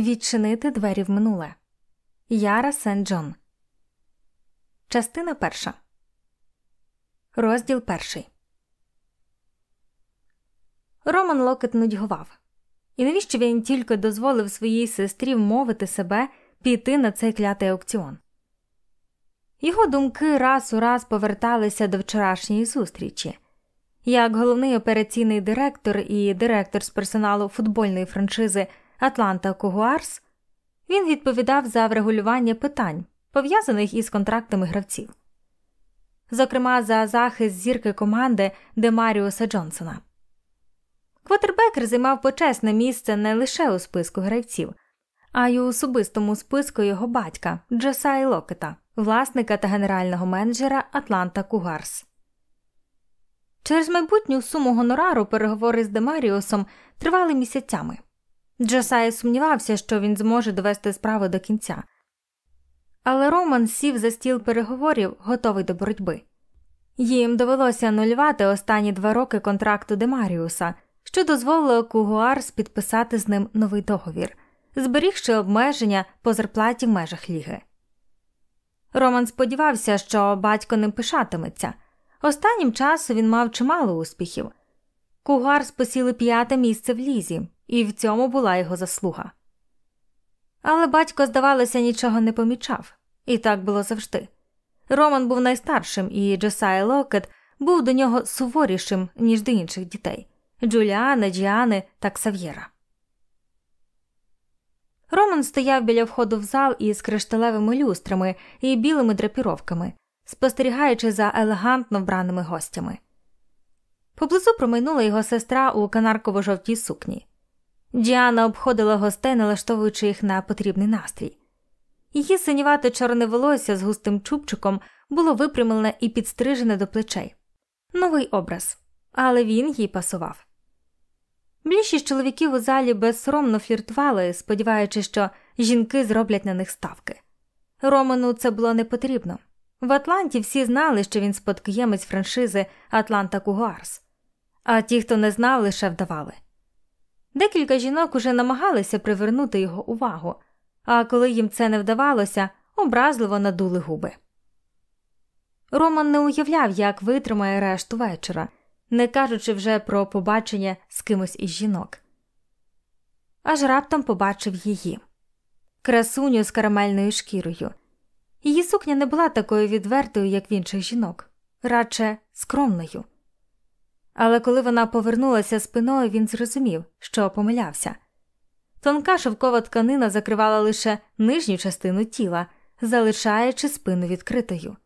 Відчинити двері в минуле. Яра Сен Джон. Частина перша. Розділ перший. Роман Локет нудьгував. І навіщо він тільки дозволив своїй сестрі вмовити себе піти на цей клятий аукціон? Його думки раз у раз поверталися до вчорашньої зустрічі. Як головний операційний директор і директор з персоналу футбольної франшизи Атланта Кугарс, він відповідав за врегулювання питань, пов'язаних із контрактами гравців, зокрема за захист зірки команди Демаріуса Джонсона. Квотербекер займав почесне місце не лише у списку гравців, а й у особистому списку його батька Джосай Локета, власника та генерального менеджера Атланта Кугарс. Через майбутню суму гонорару переговори з Демаріусом тривали місяцями. Джосай сумнівався, що він зможе довести справу до кінця. Але Роман сів за стіл переговорів, готовий до боротьби. Їм довелося анулювати останні два роки контракту Демаріуса, що дозволило Кугуарс підписати з ним новий договір, зберігши обмеження по зарплаті в межах ліги. Роман сподівався, що батько не пишатиметься. Останнім часом він мав чимало успіхів. Кугарс посіли п'яте місце в лізі, і в цьому була його заслуга. Але батько, здавалося, нічого не помічав, і так було завжди. Роман був найстаршим, і Джосай Локет був до нього суворішим, ніж до інших дітей Джуліани, Джіани та Ксав'єра. Роман стояв біля входу в зал із кришталевими люстрами і білими драпіровками, спостерігаючи за елегантно вбраними гостями. Поблизу промайнула його сестра у канарково жовтій сукні. Діана обходила гостей, налаштовуючи їх на потрібний настрій. Її синівате чорне волосся з густим чубчиком було випрямлене і підстрижене до плечей. Новий образ, але він їй пасував. Більшість чоловіків у залі безсоромно фліртували, сподіваючись, що жінки зроблять на них ставки. Роману це було не потрібно. В Атланті всі знали, що він спадкоємець франшизи Атланта Кугарс, а ті, хто не знав, лише вдавали. Декілька жінок уже намагалися привернути його увагу, а коли їм це не вдавалося, образливо надули губи. Роман не уявляв, як витримає решту вечора, не кажучи вже про побачення з кимось із жінок. Аж раптом побачив її красуню з карамельною шкірою. Її сукня не була такою відвертою, як в інших жінок, радше скромною. Але коли вона повернулася спиною, він зрозумів, що помилявся. Тонка шовкова тканина закривала лише нижню частину тіла, залишаючи спину відкритою.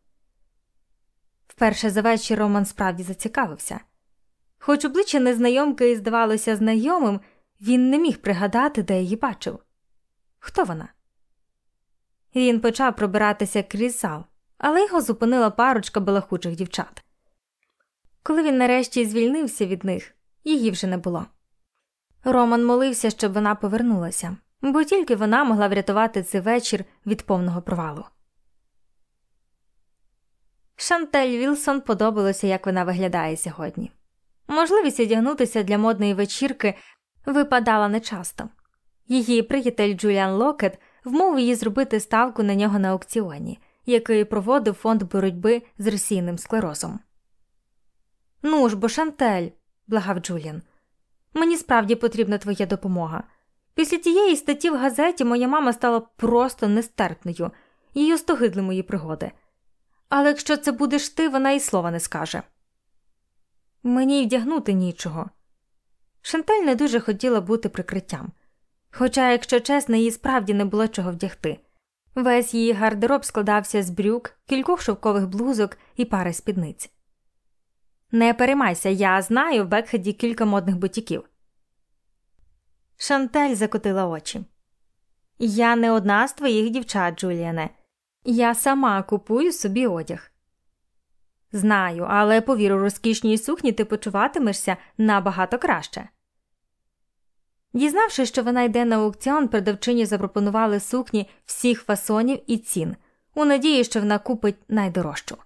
Вперше за вечір Роман справді зацікавився. Хоч обличчя незнайомки і здавалося знайомим, він не міг пригадати, де її бачив. Хто вона? Він почав пробиратися крізь зал, але його зупинила парочка балахучих дівчат. Коли він нарешті звільнився від них, її вже не було. Роман молився, щоб вона повернулася, бо тільки вона могла врятувати цей вечір від повного провалу. Шантель Вілсон подобалося, як вона виглядає сьогодні. Можливість одягнутися для модної вечірки випадала нечасто. Її приятель Джуліан Локет вмовив її зробити ставку на нього на аукціоні, який проводив фонд боротьби з російним склерозом. Ну ж бо, Шантель, благав Джуліан, мені справді потрібна твоя допомога. Після тієї статті в газеті моя мама стала просто нестерпною, їй остогидли мої пригоди. Але якщо це будеш ти, вона і слова не скаже. Мені й вдягнути нічого. Шантель не дуже хотіла бути прикриттям. Хоча, якщо чесно, їй справді не було чого вдягти. Весь її гардероб складався з брюк, кількох шовкових блузок і пари спідниць. Не переймайся, я знаю в Бекхеді кілька модних бутіків. Шантель закотила очі. Я не одна з твоїх дівчат, Джуліане. Я сама купую собі одяг. Знаю, але повір, у розкішній сукні ти почуватимешся набагато краще. Дізнавшись, що вона йде на аукціон, продавчині запропонували сукні всіх фасонів і цін, у надії, що вона купить найдорожчу.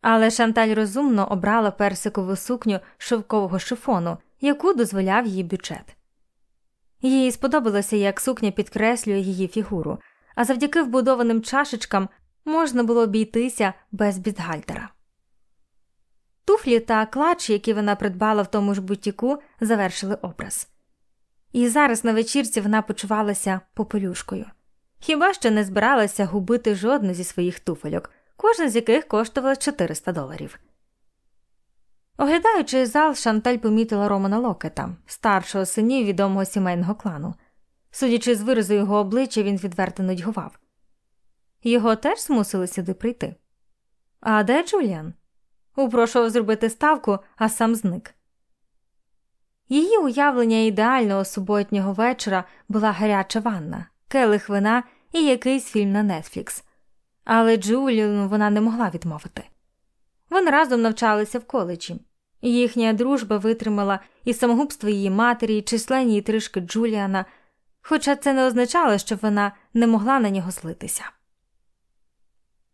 Але Шанталь розумно обрала персикову сукню шовкового шифону, яку дозволяв її бюджет. Їй сподобалося, як сукня підкреслює її фігуру, а завдяки вбудованим чашечкам можна було обійтися без бізгальтера. Туфлі та клач, які вона придбала в тому ж бутіку, завершили образ. І зараз на вечірці вона почувалася попелюшкою. Хіба що не збиралася губити жодну зі своїх туфельок, кожна з яких коштувала 400 доларів. Оглядаючи зал, Шанталь помітила Романа Локета, старшого синів відомого сімейного клану. Судячи з виразу його обличчя, він відверто нудьгував. Його теж змусили сюди прийти. А де Джуліан? Упрошував зробити ставку, а сам зник. Її уявлення ідеального суботнього вечора була гаряча ванна, келих вина і якийсь фільм на Нетфлікс. Але Джуліану вона не могла відмовити. Вони разом навчалися в коледжі. Їхня дружба витримала і самогубство її матері, і численні ітришки Джуліана, хоча це не означало, що вона не могла на нього злитися.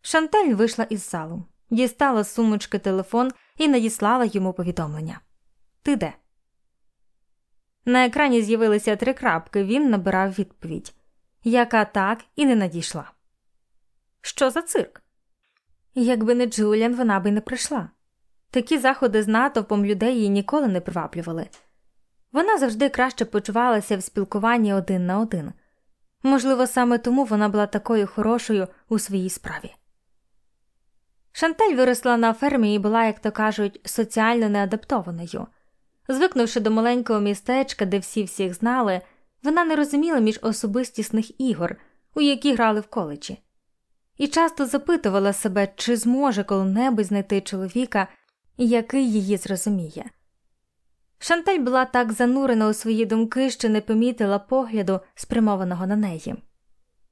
Шантель вийшла із залу, дістала з сумочки телефон і надіслала йому повідомлення Ти де? На екрані з'явилися три крапки, він набирав відповідь, яка так і не надійшла. Що за цирк? Якби не Джуліан, вона би не прийшла. Такі заходи з натовпом людей її ніколи не приваблювали. Вона завжди краще почувалася в спілкуванні один на один. Можливо, саме тому вона була такою хорошою у своїй справі. Шантель виросла на фермі і була, як то кажуть, соціально неадаптованою. Звикнувши до маленького містечка, де всі всіх знали, вона не розуміла між особистісних ігор, у які грали в коледжі, і часто запитувала себе, чи зможе коли-небудь знайти чоловіка, який її зрозуміє. Шантель була так занурена у свої думки, що не помітила погляду, спрямованого на неї.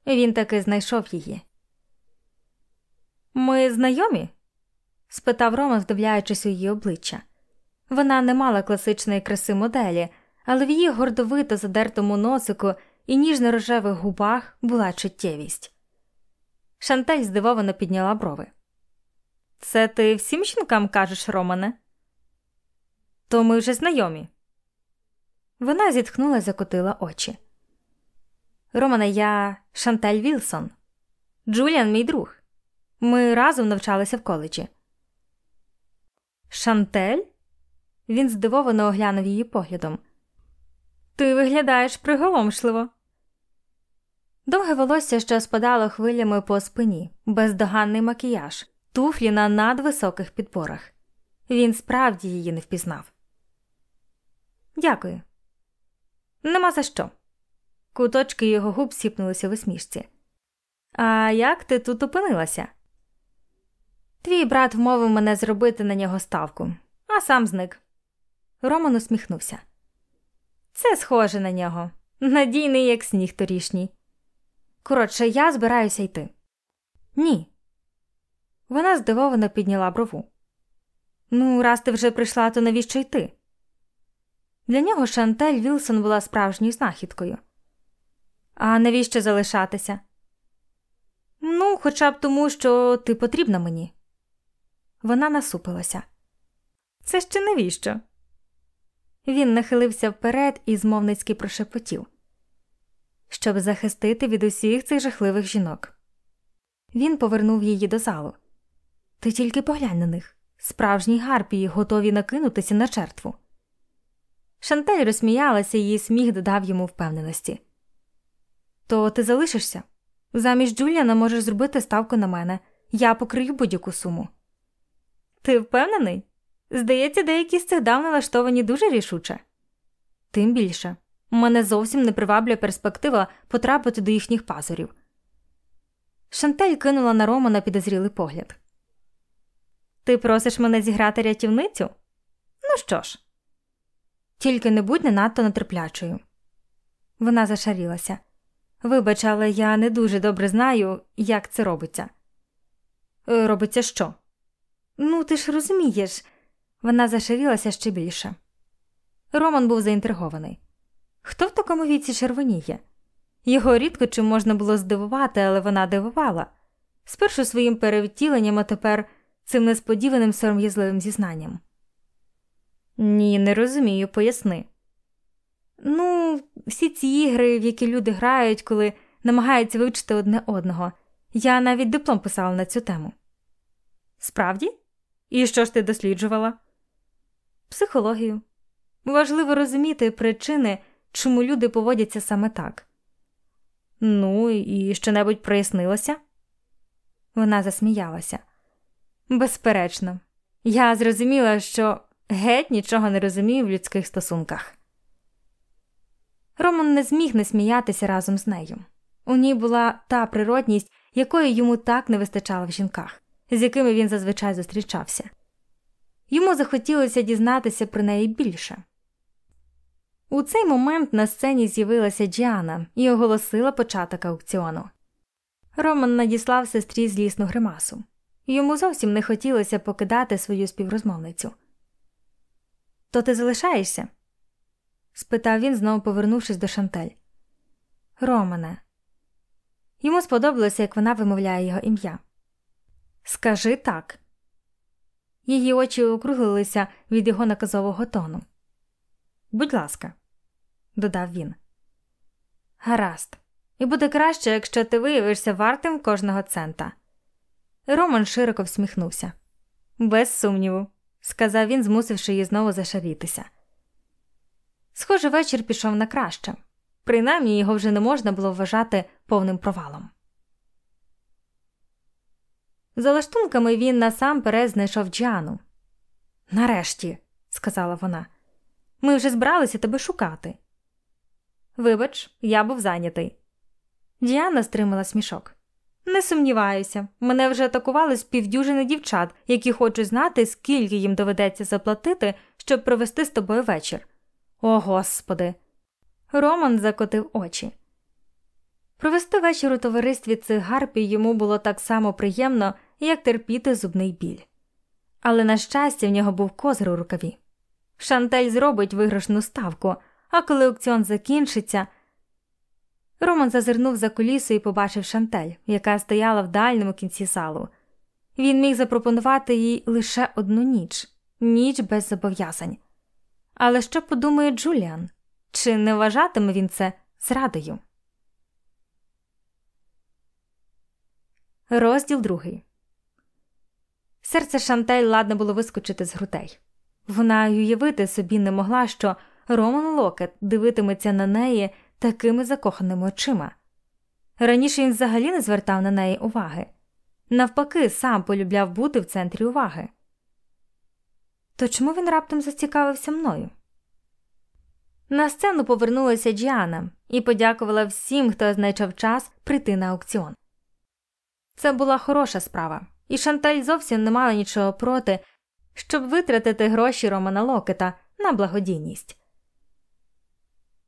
Він таки знайшов її. Ми знайомі? спитав Рома, вдивляючись у її обличчя. Вона не мала класичної краси моделі, але в її гордовито задертому носику і ніжно рожевих губах була чуттєвість. Шантель здивовано підняла брови. Це ти всім жінкам кажеш, Романе? То ми вже знайомі. Вона зітхнула закотила очі. Романе, я Шантель Вілсон. Джуліан, мій друг. Ми разом навчалися в коледжі. Шантель? Він здивовано оглянув її поглядом. Ти виглядаєш приголомшливо. Довге волосся, що спадало хвилями по спині, бездоганний макіяж, туфлі на надвисоких підборах. Він справді її не впізнав. Дякую. Нема за що. Куточки його губ сіпнулися в усмішці. А як ти тут опинилася? Твій брат вмовив мене зробити на нього ставку, а сам зник. Роман усміхнувся. Це схоже на нього. Надійний, як сніг торішній. Коротше, я збираюся йти. Ні. Вона здивовано підняла брову. Ну, раз ти вже прийшла, то навіщо йти? Для нього Шантель Вілсон була справжньою знахідкою. А навіщо залишатися? Ну, хоча б тому, що ти потрібна мені. Вона насупилася. Це ще навіщо? Він нахилився вперед і змовницьки прошепотів, щоб захистити від усіх цих жахливих жінок. Він повернув її до залу. Ти тільки поглянь на них справжні гарпії, готові накинутися на жертву. Шантель розсміялася, її сміх додав йому впевненості. То ти залишишся? Замість Джуліана можеш зробити ставку на мене. Я покрию будь-яку суму. Ти впевнений? Здається, деякі з цих дав налаштовані дуже рішуче. Тим більше, мене зовсім не приваблює перспектива потрапити до їхніх пазурів. Шантель кинула на Романа підозрілий погляд. Ти просиш мене зіграти рятівницю? Ну що ж, тільки не будь не надто нетерплячою. Вона зашарілася. Вибач, але я не дуже добре знаю, як це робиться. «Е, робиться що? Ну, ти ж розумієш, вона зашарілася ще більше. Роман був заінтригований. Хто в такому віці червоніє? Його рідко чим можна було здивувати, але вона дивувала спершу своїм перевтіленням, а тепер цим несподіваним сором'язливим зізнанням. Ні, не розумію, поясни. Ну, всі ці ігри, в які люди грають, коли намагаються вивчити одне одного. Я навіть диплом писала на цю тему. Справді? І що ж ти досліджувала? Психологію. Важливо розуміти причини, чому люди поводяться саме так. Ну, і що небудь прояснилося? Вона засміялася. Безперечно, я зрозуміла, що геть нічого не розумію в людських стосунках. Роман не зміг не сміятися разом з нею. У ній була та природність, якої йому так не вистачало в жінках, з якими він зазвичай зустрічався. Йому захотілося дізнатися про неї більше. У цей момент на сцені з'явилася Діана і оголосила початок аукціону. Роман надіслав сестрі злісну гримасу. Йому зовсім не хотілося покидати свою співрозмовницю. То ти залишаєшся? спитав він, знову повернувшись до Шантель. Романе. Йому сподобалося, як вона вимовляє його ім'я. Скажи так. Її очі округлилися від його наказового тону. Будь ласка, додав він. Гаразд, і буде краще, якщо ти виявишся вартим кожного цента. Роман широко всміхнувся. Без сумніву, сказав він, змусивши її знову зашарітися. Схоже, вечір пішов на краще, принаймні його вже не можна було вважати повним провалом. За лаштунками він насамперед знайшов Джану. Нарешті, сказала вона, ми вже збиралися тебе шукати. Вибач, я був зайнятий. Діана стримала смішок. Не сумніваюся, мене вже атакували з півдюжини дівчат, які хочуть знати, скільки їм доведеться заплатити, щоб провести з тобою вечір. О господи. Роман закотив очі. Провести вечір у товаристві цих гарпій йому було так само приємно, як терпіти зубний біль. Але, на щастя, в нього був козир у рукаві. Шантель зробить виграшну ставку, а коли аукціон закінчиться. Роман зазирнув за кулісу і побачив Шантель, яка стояла в дальньому кінці залу. Він міг запропонувати їй лише одну ніч ніч без зобов'язань. Але що подумає Джуліан? Чи не вважатиме він це зрадою? Розділ другий. Серце Шантель ладно було вискочити з грудей. Вона й уявити собі не могла, що Роман Локет дивитиметься на неї такими закоханими очима. Раніше він взагалі не звертав на неї уваги, навпаки, сам полюбляв бути в центрі уваги. То чому він раптом зацікавився мною? На сцену повернулася Джіана і подякувала всім, хто знайшов час прийти на аукціон. Це була хороша справа, і Шанталь зовсім не мала нічого проти, щоб витратити гроші Романа Локета на благодійність.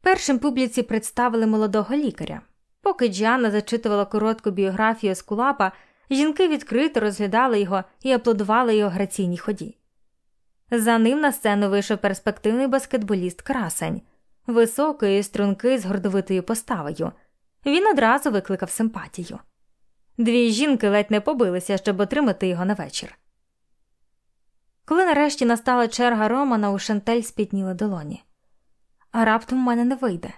Першим публіці представили молодого лікаря. Поки Джіана зачитувала коротку біографію Скулапа, жінки відкрито розглядали його і аплодували його граційній ході. За ним на сцену вийшов перспективний баскетболіст красень, високий, стрункий з гордовитою поставою. Він одразу викликав симпатію. Дві жінки ледь не побилися, щоб отримати його на вечір. Коли нарешті настала черга Романа, у Шантель спітніли долоні. А раптом в мене не вийде.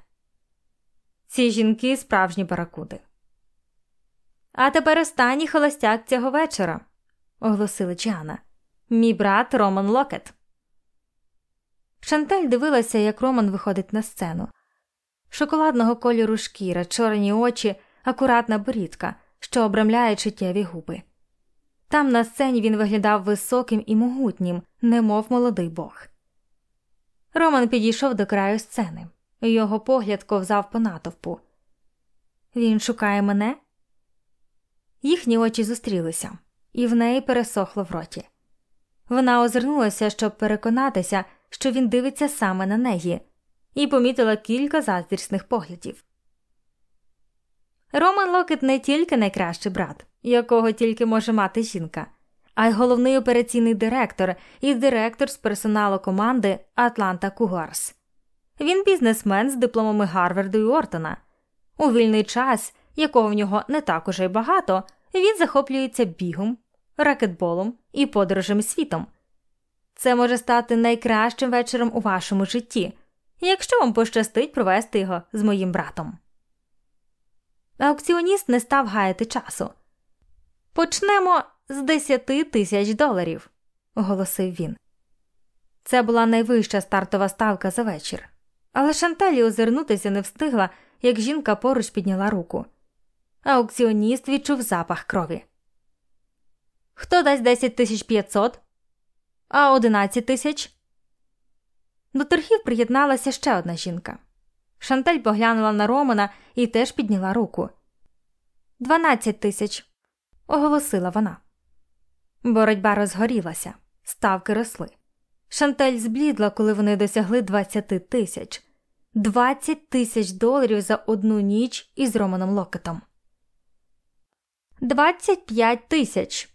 Ці жінки справжні баракуди. А тепер останній холостяк цього вечора, оголосила Джіана. Мій брат Роман Локет. Шантель дивилася, як Роман виходить на сцену. Шоколадного кольору шкіра, чорні очі, акуратна борідка, що обрамляє чуттєві губи. Там на сцені він виглядав високим і могутнім, немов молодий бог. Роман підійшов до краю сцени, його погляд ковзав по натовпу. Він шукає мене. Їхні очі зустрілися, і в неї пересохло в роті. Вона озирнулася, щоб переконатися, що він дивиться саме на неї, і помітила кілька заздрісних поглядів. Роман Локет не тільки найкращий брат, якого тільки може мати жінка, а й головний операційний директор і директор з персоналу команди Атланта Кугарс. Він бізнесмен з дипломами Гарварду і Ортона. У вільний час, якого в нього не так уже й багато, він захоплюється бігом, ракетболом і подорожем світом. Це може стати найкращим вечором у вашому житті, якщо вам пощастить провести його з моїм братом. Аукціоніст не став гаяти часу. Почнемо з десяти тисяч доларів, оголосив він. Це була найвища стартова ставка за вечір, але Шантелі озирнутися не встигла, як жінка поруч підняла руку. Аукціоніст відчув запах крові. Хто дасть 10 тисяч 500? А 11 тисяч? До торгів приєдналася ще одна жінка. Шантель поглянула на Романа і теж підняла руку. Дванадцять тисяч, оголосила вона. Боротьба розгорілася, ставки росли. Шантель зблідла, коли вони досягли двадцяти тисяч, двадцять тисяч доларів за одну ніч із Романом Локетом. Двадцять п'ять тисяч.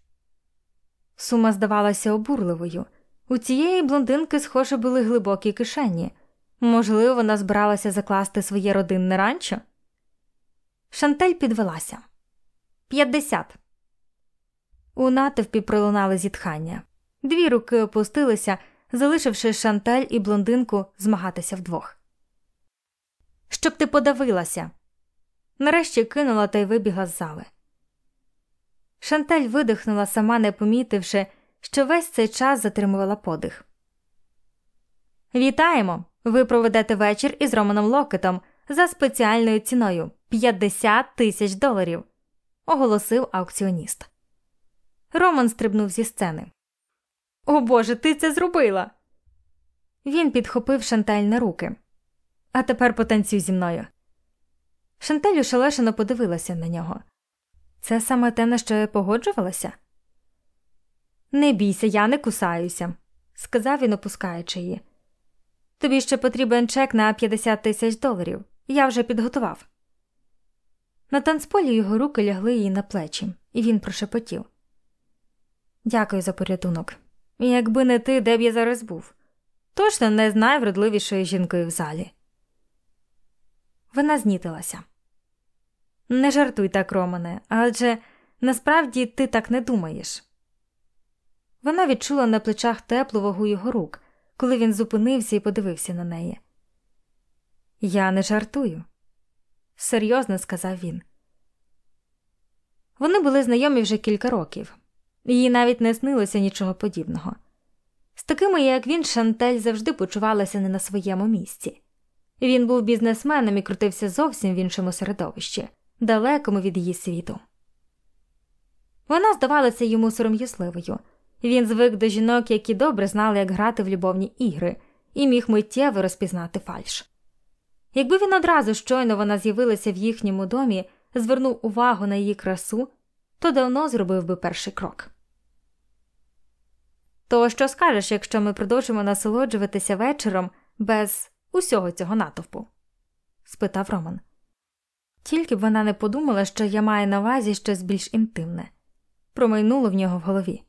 Сума здавалася обурливою. У цієї блондинки, схоже, були глибокі кишені. Можливо, вона збиралася закласти своє родинне ранчо. Шантель підвелася. П'ятдесят. У натовпі пролунали зітхання. Дві руки опустилися, залишивши Шантель і блондинку змагатися вдвох. Щоб ти подавилася. Нарешті кинула та й вибігла з зали. Шантель видихнула, сама не помітивши, що весь цей час затримувала подих. Вітаємо! Ви проведете вечір із Романом Локетом за спеціальною ціною 50 тисяч доларів, оголосив аукціоніст. Роман стрибнув зі сцени. О Боже, ти це зробила. Він підхопив Шантель на руки. А тепер потанцюй зі мною. Шантель ошелешено подивилася на нього. Це саме те, на що я погоджувалася? Не бійся, я не кусаюся, сказав він, опускаючи її. Тобі ще потрібен чек на 50 тисяч доларів. Я вже підготував. На танцполі його руки лягли їй на плечі, і він прошепотів. Дякую за порятунок. Якби не ти, де б я зараз був. Точно не з найвродливішою жінкою в залі. Вона знітилася. Не жартуй так, Романе, адже насправді ти так не думаєш. Вона відчула на плечах теплу вагу його рук, коли він зупинився і подивився на неї. Я не жартую, серйозно сказав він. Вони були знайомі вже кілька років, їй навіть не снилося нічого подібного. З такими, як він, Шантель завжди почувалася не на своєму місці. Він був бізнесменом і крутився зовсім в іншому середовищі, далекому від її світу. Вона здавалася йому сором'язливою. Він звик до жінок, які добре знали, як грати в любовні ігри, і міг миттєво розпізнати фальш. Якби він одразу щойно вона з'явилася в їхньому домі, звернув увагу на її красу, то давно зробив би перший крок. То що скажеш, якщо ми продовжимо насолоджуватися вечором без усього цього натовпу? спитав Роман. Тільки б вона не подумала, що я маю на увазі щось більш інтимне, промайнуло в нього в голові.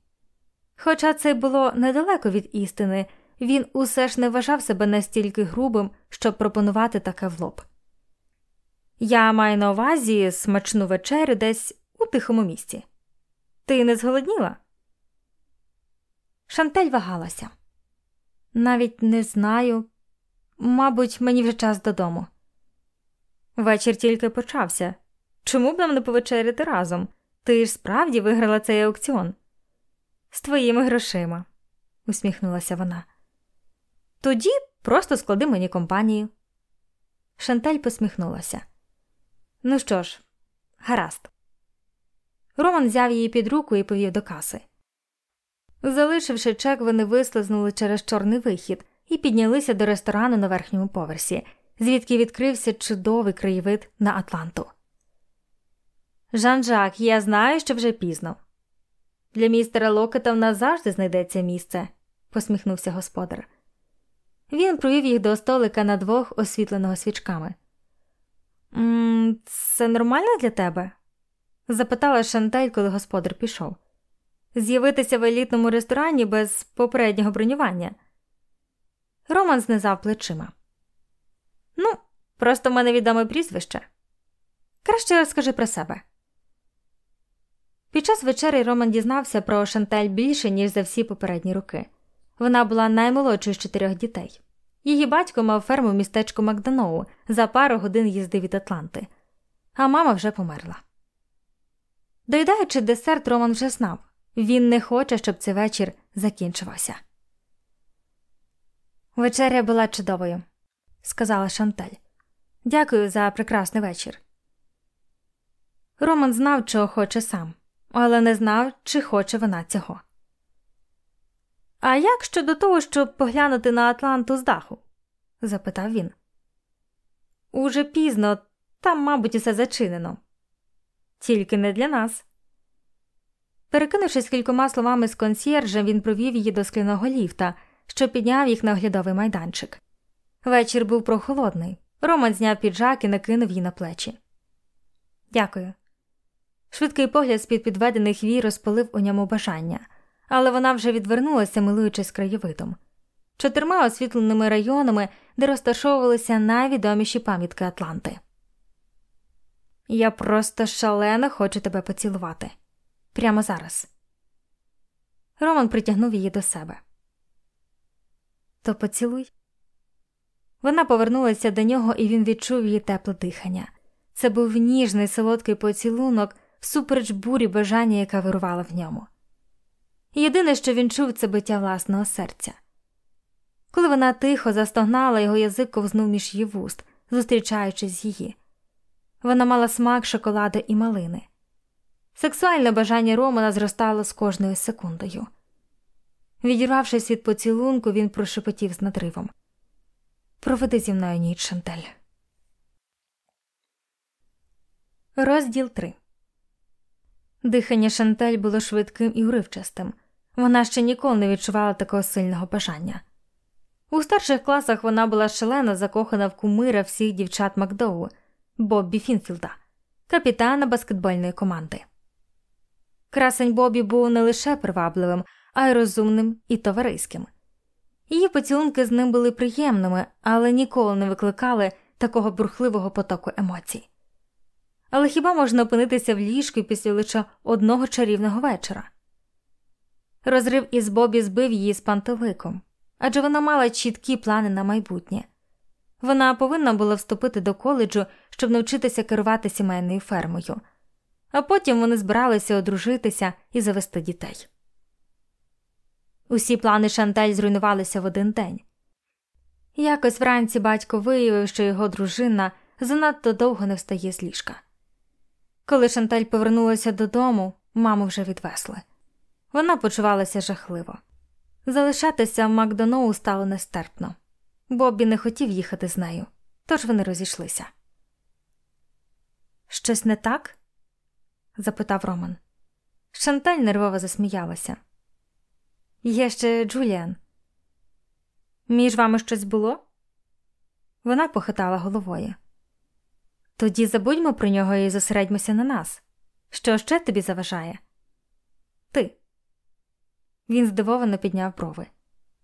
Хоча це було недалеко від істини, він усе ж не вважав себе настільки грубим, щоб пропонувати таке в лоб. Я маю на увазі смачну вечерю десь у тихому місці. Ти не зголодніла? Шантель вагалася. Навіть не знаю. Мабуть, мені вже час додому. Вечір тільки почався. Чому б нам не повечеряти разом? Ти ж справді виграла цей аукціон. З твоїми грошима, усміхнулася вона. Тоді просто склади мені компанію. Шантель посміхнулася. Ну що ж, гаразд. Роман взяв її під руку і повів до каси. Залишивши чек, вони вислизнули через чорний вихід і піднялися до ресторану на верхньому поверсі, звідки відкрився чудовий краєвид на Атланту. Жан Жак, я знаю, що вже пізно. Для містера Локета в нас завжди знайдеться місце, посміхнувся господар. Він провів їх до столика на двох, освітленого свічками. «М це нормально для тебе? запитала Шантель, коли господар пішов. З'явитися в елітному ресторані без попереднього бронювання. Роман знизав плечима. Ну, просто в мене відоме прізвище. Краще розкажи про себе. Під час вечері Роман дізнався про Шантель більше, ніж за всі попередні роки. Вона була наймолодшою з чотирьох дітей. Її батько мав ферму в містечку Макданоу за пару годин їзди від Атланти, а мама вже померла. Доїдаючи десерт, Роман вже знав він не хоче, щоб цей вечір закінчився. Вечеря була чудовою, сказала Шантель. Дякую за прекрасний вечір. Роман знав, чого хоче сам, але не знав, чи хоче вона цього. А як щодо того, щоб поглянути на Атланту з даху? запитав він. Уже пізно, там, мабуть, усе зачинено. Тільки не для нас. Перекинувшись кількома словами з консьєржем, він провів її до скляного ліфта, що підняв їх на оглядовий майданчик. Вечір був прохолодний. Роман зняв піджак і накинув її на плечі. Дякую. Швидкий погляд з під підведених вій розпалив у ньому бажання, але вона вже відвернулася, милуючись краєвидом, чотирма освітленими районами, де розташовувалися найвідоміші пам'ятки Атланти. Я просто шалено хочу тебе поцілувати прямо зараз. Роман притягнув її до себе. То поцілуй. Вона повернулася до нього, і він відчув її тепле дихання. Це був ніжний солодкий поцілунок, всупереч бурі бажання, яка вирувала в ньому. Єдине, що він чув, це биття власного серця. Коли вона тихо застогнала, його язик ковзнув між її вуст, зустрічаючись з її. Вона мала смак шоколаду і малини. Сексуальне бажання Романа зростало з кожною секундою. Відірвавшись від поцілунку, він прошепотів з надривом Проведи зі мною ніч, Шантель. Розділ 3 Дихання Шантель було швидким і уривчастим. Вона ще ніколи не відчувала такого сильного бажання. У старших класах вона була шалено закохана в кумира всіх дівчат Макдоу, Боббі Фінфілда, капітана баскетбольної команди. Красень Бобі був не лише привабливим, а й розумним і товариським. Її поцілунки з ним були приємними, але ніколи не викликали такого бурхливого потоку емоцій. Але хіба можна опинитися в ліжку після лише одного чарівного вечора? Розрив із Бобі збив її з пантеликом, адже вона мала чіткі плани на майбутнє. Вона повинна була вступити до коледжу, щоб навчитися керувати сімейною фермою, а потім вони збиралися одружитися і завести дітей. Усі плани Шантель зруйнувалися в один день. Якось вранці батько виявив, що його дружина занадто довго не встає з ліжка. Коли Шантель повернулася додому, маму вже відвесли. Вона почувалася жахливо. Залишатися в Макдоноу стало нестерпно. Бобі не хотів їхати з нею, тож вони розійшлися. Щось не так? запитав Роман. Шанталь нервово засміялася. Є ще Джуліан. Між вами щось було? Вона похитала головою. Тоді забудьмо про нього і зосередьмося на нас. Що ще тобі заважає? Ти. Він здивовано підняв брови.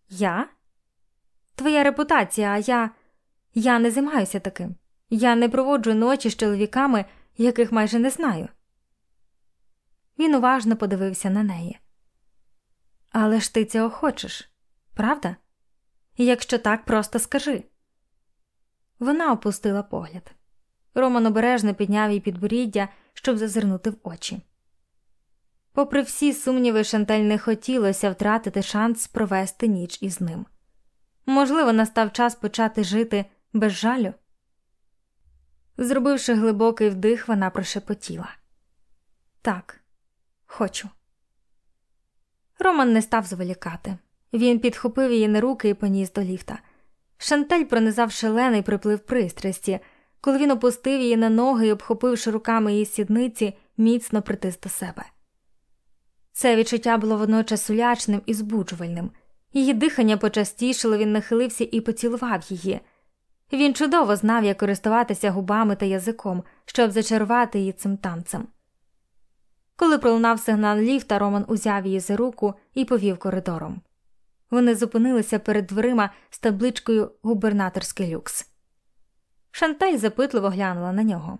Я? Твоя репутація, а я. Я не займаюся таким. Я не проводжу ночі з чоловіками, яких майже не знаю. Він уважно подивився на неї. Але ж ти цього хочеш, правда? Якщо так, просто скажи. Вона опустила погляд. Роман обережно підняв їй підборіддя, щоб зазирнути в очі. Попри всі сумніви, Шантель не хотілося втратити шанс провести ніч із ним. Можливо, настав час почати жити без жалю. Зробивши глибокий вдих, вона прошепотіла Так, хочу. Роман не став зволікати. Він підхопив її на руки і поніс до ліфта. Шантель пронизав шалений приплив пристрасті, коли він опустив її на ноги і, обхопивши руками її сідниці, міцно притис до себе. Це відчуття було водночас улячним і збуджувальним. Її дихання почастішило, він нахилився і поцілував її. Він чудово знав, як користуватися губами та язиком, щоб зачарувати її цим танцем. Коли пролунав сигнал ліфта, Роман узяв її за руку і повів коридором. Вони зупинилися перед дверима з табличкою Губернаторський люкс. Шанталь запитливо глянула на нього.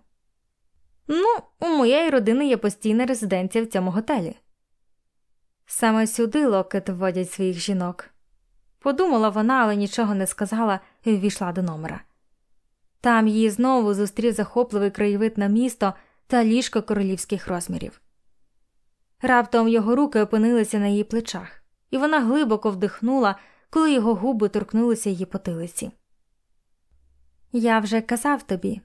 Ну, у моєї родини є постійна резиденція в цьому готелі. Саме сюди локет вводять своїх жінок. Подумала вона, але нічого не сказала і ввійшла до номера. Там її знову зустрів захопливий краєвид на місто та ліжко королівських розмірів. Раптом його руки опинилися на її плечах, і вона глибоко вдихнула, коли його губи торкнулися її потилиці. Я вже казав тобі,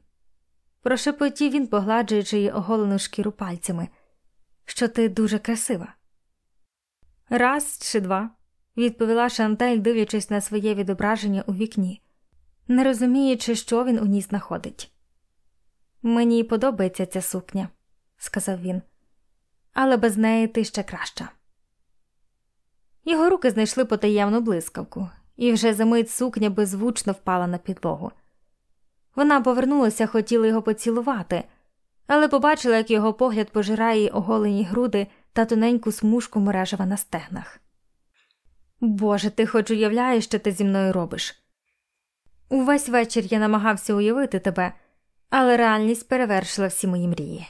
прошепотів він, погладжуючи її оголену шкіру пальцями, що ти дуже красива. Раз чи два, відповіла Шантель, дивлячись на своє відображення у вікні, не розуміючи, що він у ній знаходить. Мені подобається ця сукня, сказав він, але без неї ти ще краща. Його руки знайшли потаємну блискавку, і вже за мить сукня беззвучно впала на підлогу. Вона повернулася, хотіла його поцілувати, але побачила, як його погляд пожирає її оголені груди та тоненьку смужку мережева на стегнах. Боже, ти хоч уявляєш, що ти зі мною робиш. Увесь вечір я намагався уявити тебе, але реальність перевершила всі мої мрії.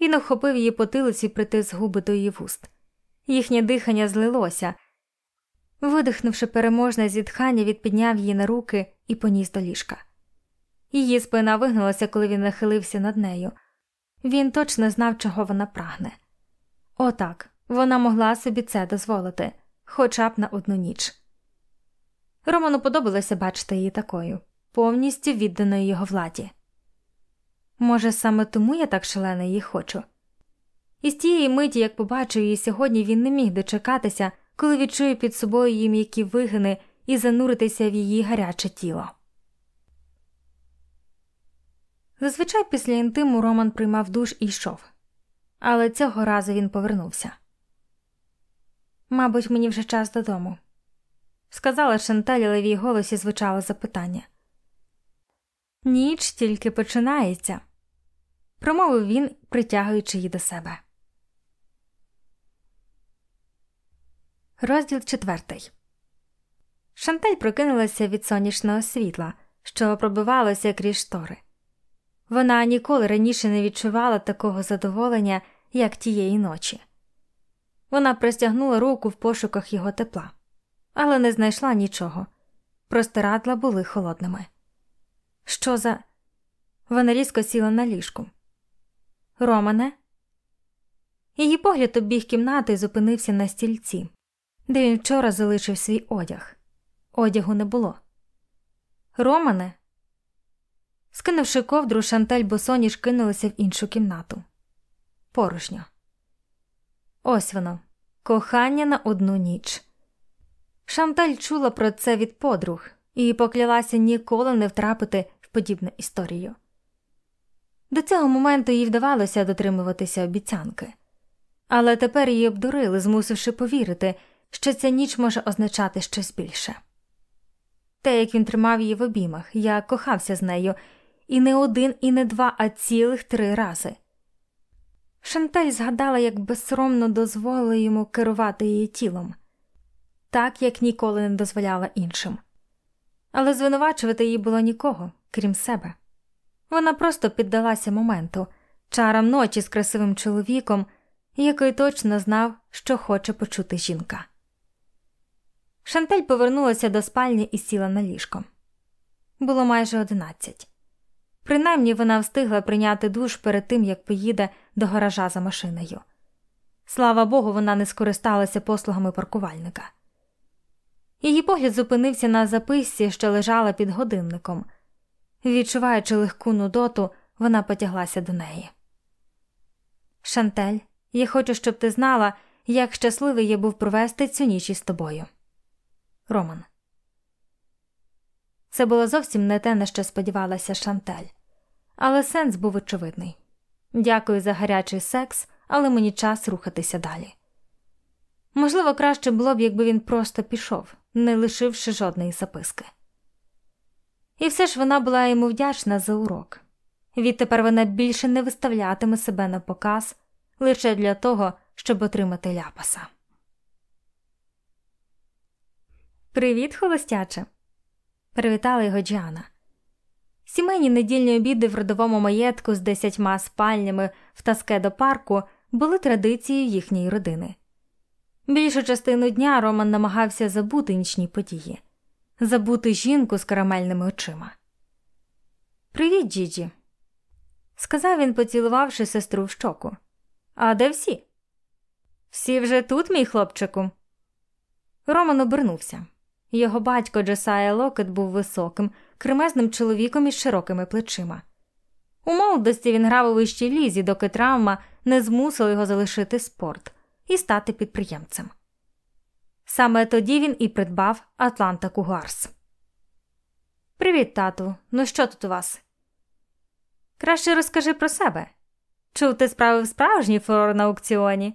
Він охопив її потилиці і притис губи до її вуст. Їхнє дихання злилося. Видихнувши переможне зітхання, відпідняв її на руки і поніс до ліжка. Її спина вигнулася, коли він нахилився над нею. Він точно знав, чого вона прагне. Отак вона могла собі це дозволити, хоча б на одну ніч. Роману подобалося бачити її такою, повністю відданою його владі. Може, саме тому я так шалено її хочу. І з тієї миті, як побачив її сьогодні, він не міг дочекатися, коли відчує під собою її м'які вигини і зануритися в її гаряче тіло. Зазвичай після інтиму Роман приймав душ і йшов, але цього разу він повернувся. Мабуть, мені вже час додому, сказала Шанталь, але в її голосі звучало запитання. Ніч тільки починається, промовив він, притягуючи її до себе. Розділ четвертий. Шанталь прокинулася від сонячного світла, що пробивалося крізь штори. Вона ніколи раніше не відчувала такого задоволення, як тієї ночі. Вона простягнула руку в пошуках його тепла, але не знайшла нічого. Простирадла були холодними. Що за. Вона різко сіла на ліжку. Романе. Її погляд обіг кімнати і зупинився на стільці, де він вчора залишив свій одяг. Одягу не було. Романе. Скинувши ковдру, Шантель босоніж кинулася в іншу кімнату. Порожньо. Ось воно, кохання на одну ніч. Шанталь чула про це від подруг і поклялася ніколи не втрапити в подібну історію. До цього моменту їй вдавалося дотримуватися обіцянки, але тепер її обдурили, змусивши повірити, що ця ніч може означати щось більше. Те, як він тримав її в обіймах, я кохався з нею і не один, і не два, а цілих три рази. Шантель згадала, як безсоромно дозволила йому керувати її тілом, так як ніколи не дозволяла іншим. Але звинувачувати її було нікого, крім себе. Вона просто піддалася моменту, чарам ночі з красивим чоловіком, який точно знав, що хоче почути жінка. Шантель повернулася до спальні і сіла на ліжко. Було майже одинадцять. Принаймні вона встигла прийняти душ перед тим, як поїде до гаража за машиною. Слава Богу, вона не скористалася послугами паркувальника. Її погляд зупинився на записці, що лежала під годинником. Відчуваючи легку нудоту, вона потяглася до неї. Шантель, я хочу, щоб ти знала, як щасливий я був провести цю ніч із тобою. Роман. Це було зовсім не те, на що сподівалася Шантель, але сенс був очевидний. Дякую за гарячий секс, але мені час рухатися далі. Можливо, краще було б, якби він просто пішов, не лишивши жодної записки. І все ж вона була йому вдячна за урок. Відтепер вона більше не виставлятиме себе на показ лише для того, щоб отримати ляпаса. Привіт, холостяче привітала його Джіана. Сімейні недільні обіди в родовому маєтку з десятьма спальнями в Таскедо парку були традицією їхньої родини. Більшу частину дня Роман намагався забути нічні події, забути жінку з карамельними очима. Привіт, Джіджі, сказав він, поцілувавши сестру в щоку. А де всі? Всі вже тут, мій хлопчику. Роман обернувся. Його батько Джосая Локет був високим, кремезним чоловіком із широкими плечима. У молодості він грав у вищій лізі, доки травма не змусила його залишити спорт і стати підприємцем. Саме тоді він і придбав Атланта Кугарс. Привіт, тату. Ну що тут у вас? Краще розкажи про себе. Чув ти справив справжній фурор на аукціоні?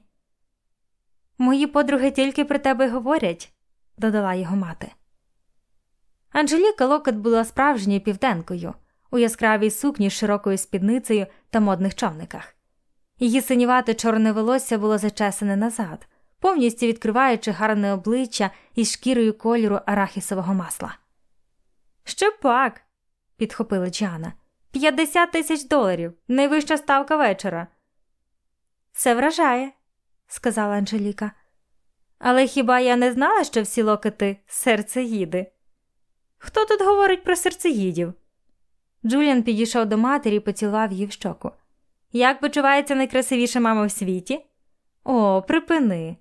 Мої подруги тільки про тебе говорять, додала його мати. Анжеліка Локет була справжньою південкою у яскравій сукні з широкою спідницею та модних човниках. Її синівате чорне волосся було зачесане назад, повністю відкриваючи гарне обличчя із шкірою кольору арахісового масла. Ще пак, підхопила Джіана. П'ятдесят тисяч доларів, найвища ставка вечора. Це вражає, сказала Анжеліка. Але хіба я не знала, що всі локети серцеїди? Хто тут говорить про серцеїдів? Джуліан підійшов до матері і поцілував її в щоку. Як почувається найкрасивіша мама в світі? О, припини.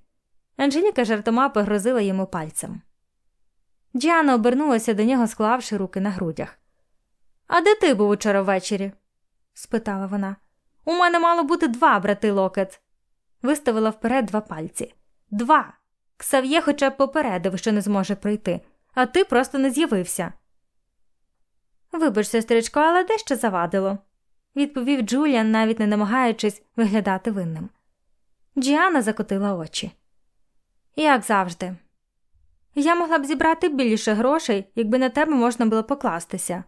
Анжеліка жартома погрозила йому пальцем. Діана обернулася до нього, склавши руки на грудях. А де ти був учора ввечері? спитала вона. У мене мало бути два брати локет. Виставила вперед два пальці. Два. Ксав'є хоча б попередив, що не зможе прийти, а ти просто не з'явився. Вибач, сестричко, але дещо завадило, відповів Джуліан, навіть не намагаючись виглядати винним. Джіана закотила очі. Як завжди, я могла б зібрати більше грошей, якби на тебе можна було покластися.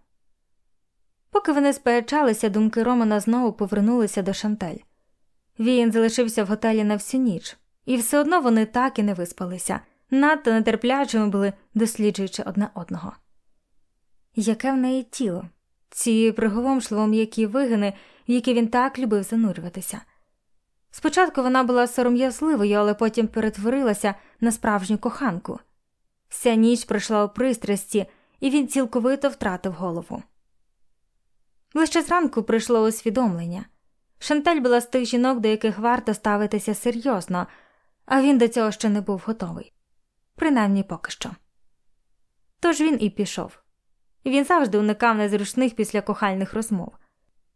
Поки вони сперечалися, думки Романа знову повернулися до Шантель. Він залишився в готелі на всю ніч, і все одно вони так і не виспалися, надто нетерплячими були, досліджуючи одне одного. Яке в неї тіло, ці приголомшливо м'які вигини, в які він так любив занурюватися. Спочатку вона була сором'язливою, але потім перетворилася на справжню коханку. Вся ніч пройшла у пристрасті, і він цілковито втратив голову. Лише зранку прийшло усвідомлення. Шантель була з тих жінок, до яких варто ставитися серйозно, а він до цього ще не був готовий, принаймні поки що. Тож він і пішов. Він завжди уникав незручних після кохальних розмов.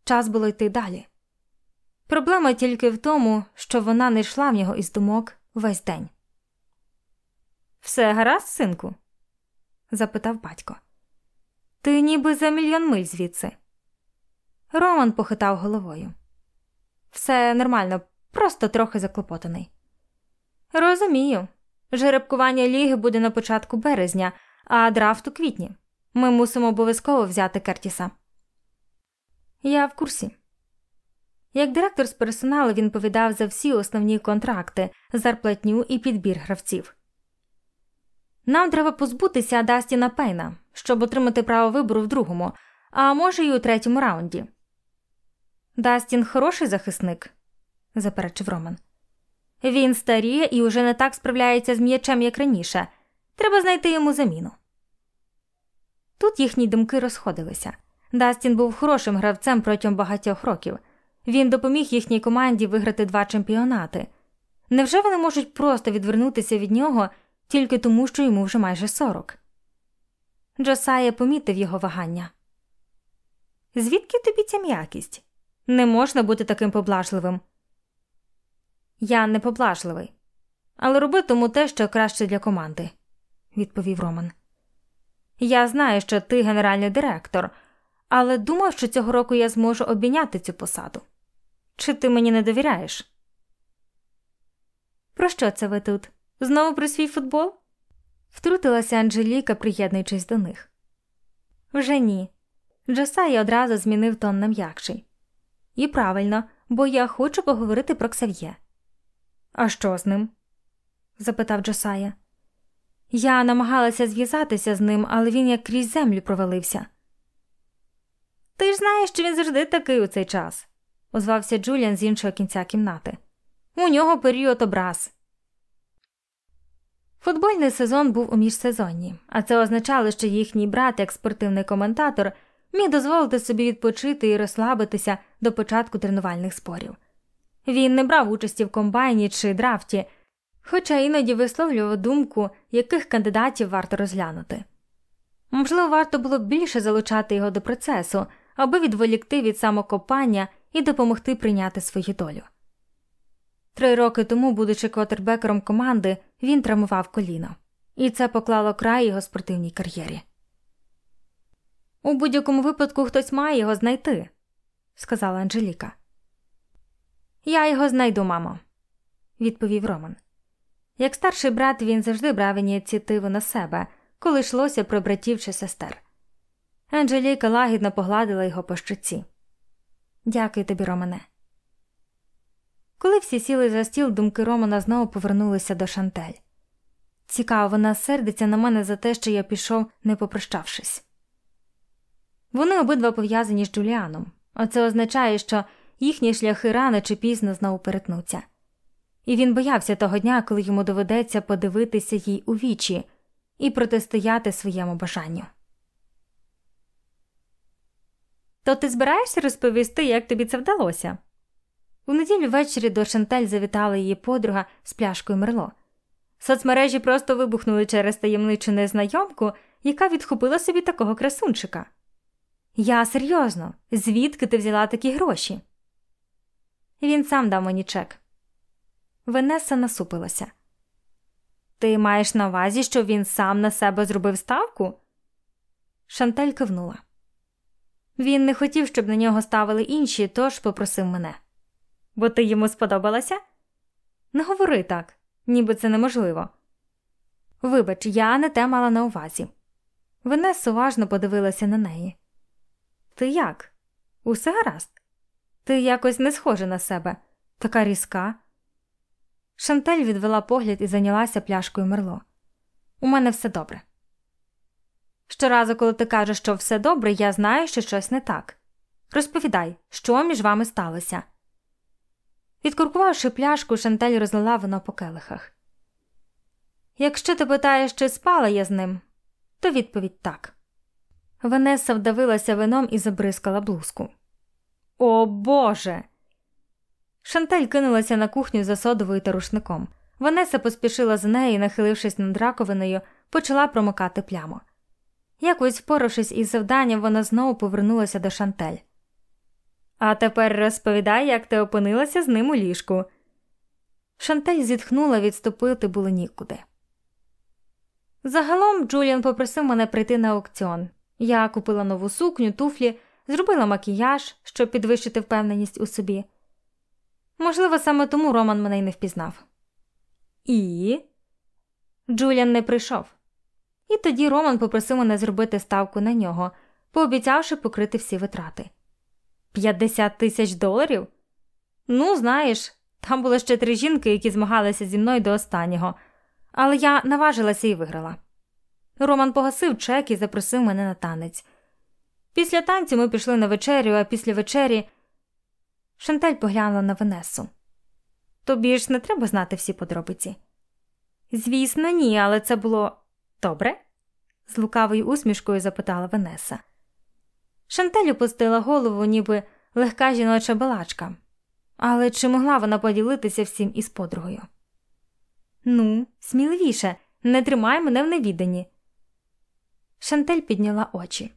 Час було йти далі. Проблема тільки в тому, що вона не йшла в нього із думок весь день. Все гаразд, синку? запитав батько. Ти ніби за мільйон миль звідси. Роман похитав головою. Все нормально, просто трохи заклопотаний. Розумію. Жеребкування ліги буде на початку березня, а драфт у квітні. Ми мусимо обов'язково взяти Кертіса. Я в курсі. Як директор з персоналу він повідав за всі основні контракти, зарплатню і підбір гравців. Нам треба позбутися Дастіна Пейна, щоб отримати право вибору в другому, а може, й у третьому раунді. Дастін хороший захисник, заперечив Роман. Він старіє і уже не так справляється з м'ячем, як раніше. Треба знайти йому заміну. Тут їхні думки розходилися. Дастін був хорошим гравцем протягом багатьох років. Він допоміг їхній команді виграти два чемпіонати. Невже вони можуть просто відвернутися від нього тільки тому, що йому вже майже сорок? Джосая помітив його вагання. Звідки тобі ця м'якість? Не можна бути таким поблажливим. Я не поблажливий, але робитиму те, що краще для команди, відповів Роман. Я знаю, що ти генеральний директор, але думав, що цього року я зможу обійняти цю посаду. Чи ти мені не довіряєш? Про що це ви тут? Знову про свій футбол? Втрутилася Анжеліка, приєднуючись до них. Вже ні. Джосай одразу змінив тон на м'якший. І правильно, бо я хочу поговорити про Ксав'є. А що з ним? запитав Джосая. Я намагалася зв'язатися з ним, але він як крізь землю провалився. Ти ж знаєш, що він завжди такий у цей час, озвався Джуліан з іншого кінця кімнати. У нього період образ. Футбольний сезон був у міжсезонні, а це означало, що їхній брат, як спортивний коментатор, міг дозволити собі відпочити і розслабитися до початку тренувальних спорів. Він не брав участі в комбайні чи драфті, хоча іноді висловлював думку, яких кандидатів варто розглянути. Можливо, варто було б більше залучати його до процесу, аби відволікти від самокопання і допомогти прийняти свою долю. Три роки тому, будучи квотербекером команди, він травмував коліно, і це поклало край його спортивній кар'єрі. У будь-якому випадку хтось має його знайти, сказала Анжеліка. Я його знайду, мамо, відповів Роман. Як старший брат, він завжди брав ініціативу на себе, коли йшлося про братів чи сестер. Анжеліка лагідно погладила його по щоці. Дякую тобі, Романе. Коли всі сіли за стіл, думки Романа знову повернулися до Шантель. Цікаво, вона сердиться на мене за те, що я пішов, не попрощавшись. Вони обидва пов'язані з Джуліаном, а це означає, що їхні шляхи рано чи пізно знову перетнуться. І він боявся того дня, коли йому доведеться подивитися їй у вічі і протистояти своєму бажанню. То ти збираєшся розповісти, як тобі це вдалося? У неділю ввечері до Шантель завітала її подруга з пляшкою мерло. Соцмережі просто вибухнули через таємничу незнайомку, яка відхопила собі такого красунчика. Я серйозно, звідки ти взяла такі гроші? Він сам дав мені чек. Венеса насупилася. Ти маєш на увазі, що він сам на себе зробив ставку? Шантель кивнула. Він не хотів, щоб на нього ставили інші, тож попросив мене. Бо ти йому сподобалася? Не говори так, ніби це неможливо. Вибач, я не те мала на увазі. Венес уважно подивилася на неї. Ти як? Усе гаразд? Ти якось не схожа на себе, така різка. Шантель відвела погляд і зайнялася пляшкою мерло. У мене все добре. Щоразу, коли ти кажеш, що все добре, я знаю, що щось не так. Розповідай, що між вами сталося. Відкуркувавши пляшку, Шантель розлила вино по келихах. Якщо ти питаєш, чи спала я з ним, то відповідь так. Венеса вдавилася вином і забризкала блузку. О Боже. Шантель кинулася на кухню за содовою та рушником. Ванеса поспішила за нею і, нахилившись над раковиною, почала промокати пляму. Якось впоравшись із завданням, вона знову повернулася до Шантель. А тепер розповідай, як ти опинилася з ним у ліжку. Шантель зітхнула, відступити було нікуди. Загалом Джуліан попросив мене прийти на аукціон. Я купила нову сукню, туфлі, зробила макіяж, щоб підвищити впевненість у собі. Можливо, саме тому Роман мене й не впізнав. І Джуліан не прийшов. І тоді Роман попросив мене зробити ставку на нього, пообіцявши покрити всі витрати. П'ятдесят тисяч доларів? Ну, знаєш, там було ще три жінки, які змагалися зі мною до останнього, але я наважилася і виграла. Роман погасив чек і запросив мене на танець. Після танцю ми пішли на вечерю, а після вечері Шантель поглянула на Венесу. Тобі ж не треба знати всі подробиці. Звісно, ні, але це було добре? з лукавою усмішкою запитала Венеса. Шантель опустила голову, ніби легка жіноча балачка, але чи могла вона поділитися всім із подругою? Ну, сміливіше, не тримай мене в невіданні. Шантель підняла очі.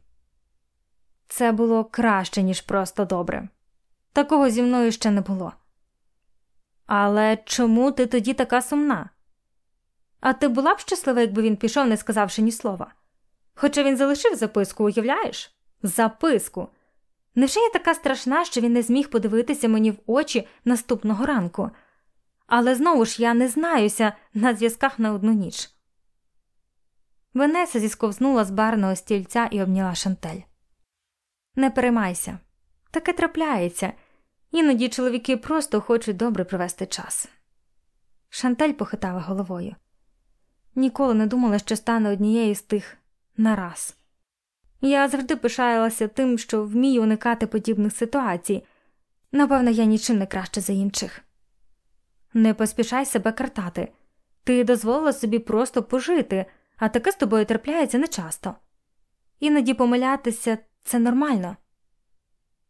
Це було краще, ніж просто добре. Такого зі мною ще не було. Але чому ти тоді така сумна? А ти була б щаслива, якби він пішов, не сказавши ні слова. Хоча він залишив записку, уявляєш? Записку. Невже я така страшна, що він не зміг подивитися мені в очі наступного ранку? Але знову ж я не знаюся на зв'язках на одну ніч. Венеса зісковзнула з барного стільця і обняла Шантель. Не переймайся, таке трапляється. Іноді чоловіки просто хочуть добре провести час. Шантель похитала головою. Ніколи не думала, що стане однією з тих нараз. Я завжди пишалася тим, що вмію уникати подібних ситуацій. Напевно, я нічим не краще за інших. Не поспішай себе картати. Ти дозволила собі просто пожити, а таке з тобою трапляється нечасто. Іноді помилятися це нормально.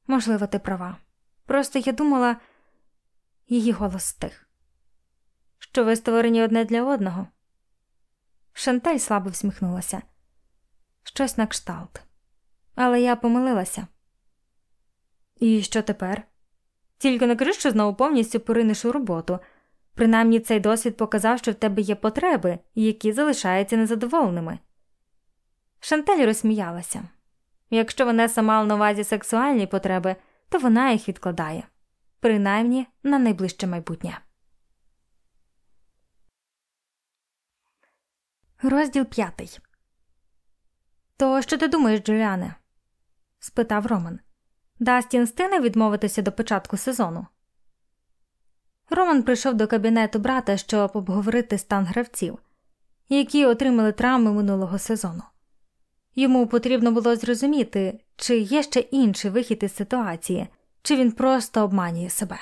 Можливо, ти права. Просто я думала, її голос стих, що ви створені одне для одного. Шанталь слабо всміхнулася. Щось на кшталт. Але я помилилася. І що тепер? Тільки не кажи, що знову повністю поринеш у роботу. Принаймні цей досвід показав, що в тебе є потреби, які залишаються незадоволеними. Шантель розсміялася. Якщо вона сама на увазі сексуальні потреби, то вона їх відкладає, принаймні на найближче майбутнє. Розділ п'ятий. То що ти думаєш, Джуліане? спитав Роман. Дастін стине відмовитися до початку сезону. Роман прийшов до кабінету брата, щоб обговорити стан гравців, які отримали травми минулого сезону. Йому потрібно було зрозуміти, чи є ще інший вихід із ситуації, чи він просто обманює себе.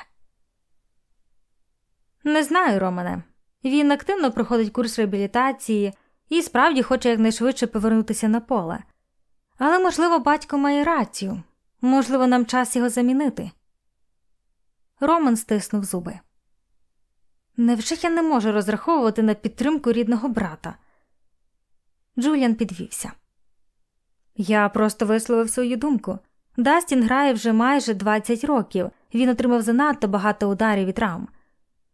Не знаю, Романе. Він активно проходить курс реабілітації і справді хоче якнайшвидше повернутися на поле. Але, можливо, батько має рацію, можливо, нам час його замінити. Роман стиснув зуби. Невже я не можу розраховувати на підтримку рідного брата? Джуліан підвівся. Я просто висловив свою думку. Дастін грає вже майже 20 років, він отримав занадто багато ударів і травм.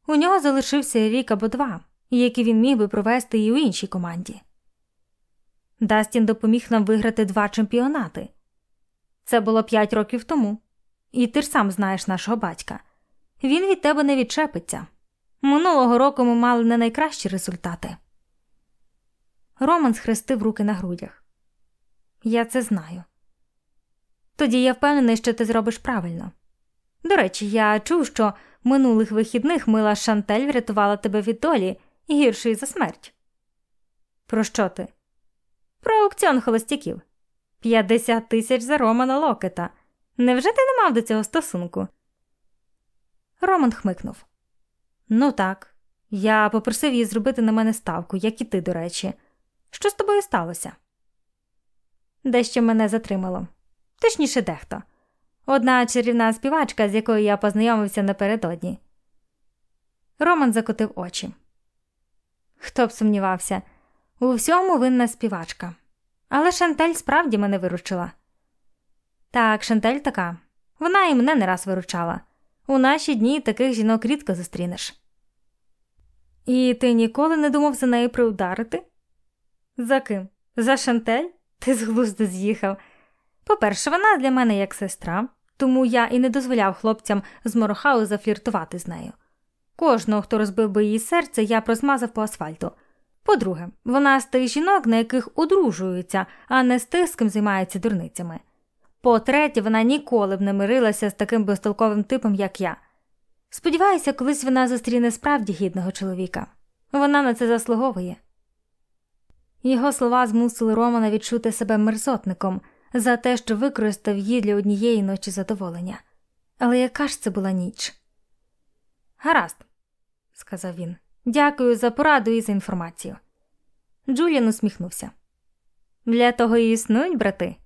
У нього залишився рік або два, які він міг би провести і у іншій команді. Дастін допоміг нам виграти два чемпіонати. Це було п'ять років тому, і ти ж сам знаєш нашого батька. Він від тебе не відчепиться. Минулого року ми мали не найкращі результати. Роман схрестив руки на грудях. Я це знаю. Тоді я впевнений, що ти зробиш правильно. До речі, я чув, що минулих вихідних мила Шантель врятувала тебе від долі гіршої за смерть. Про що ти? Про аукціон холостяків. 50 тисяч за Романа Локета. Невже ти не мав до цього стосунку? Роман хмикнув. Ну так, я попросив її зробити на мене ставку, як і ти, до речі. Що з тобою сталося? Дещо мене затримало, точніше, дехто. Одна чарівна співачка, з якою я познайомився напередодні. Роман закотив очі. Хто б сумнівався, у всьому винна співачка. Але Шантель справді мене виручила. Так, Шантель така. Вона і мене не раз виручала. У наші дні таких жінок рідко зустрінеш. І ти ніколи не думав за нею приударити? За ким? За Шантель? Ти з глузду з'їхав. По-перше, вона для мене як сестра, тому я і не дозволяв хлопцям з Морохау зафліртувати з нею. Кожного, хто розбив би її серце, я прозмазав по асфальту. По-друге, вона з тих жінок, на яких одружуються, а не з тих, з ким займаються дурницями. По-третє, вона ніколи б не мирилася з таким безтолковим типом, як я. Сподіваюся, колись вона зустріне справді гідного чоловіка. Вона на це заслуговує. Його слова змусили Романа відчути себе мерзотником за те, що використав її для однієї ночі задоволення. Але яка ж це була ніч? Гаразд, сказав він. Дякую за пораду і за інформацію. Джуліан усміхнувся. Для того і існують брати.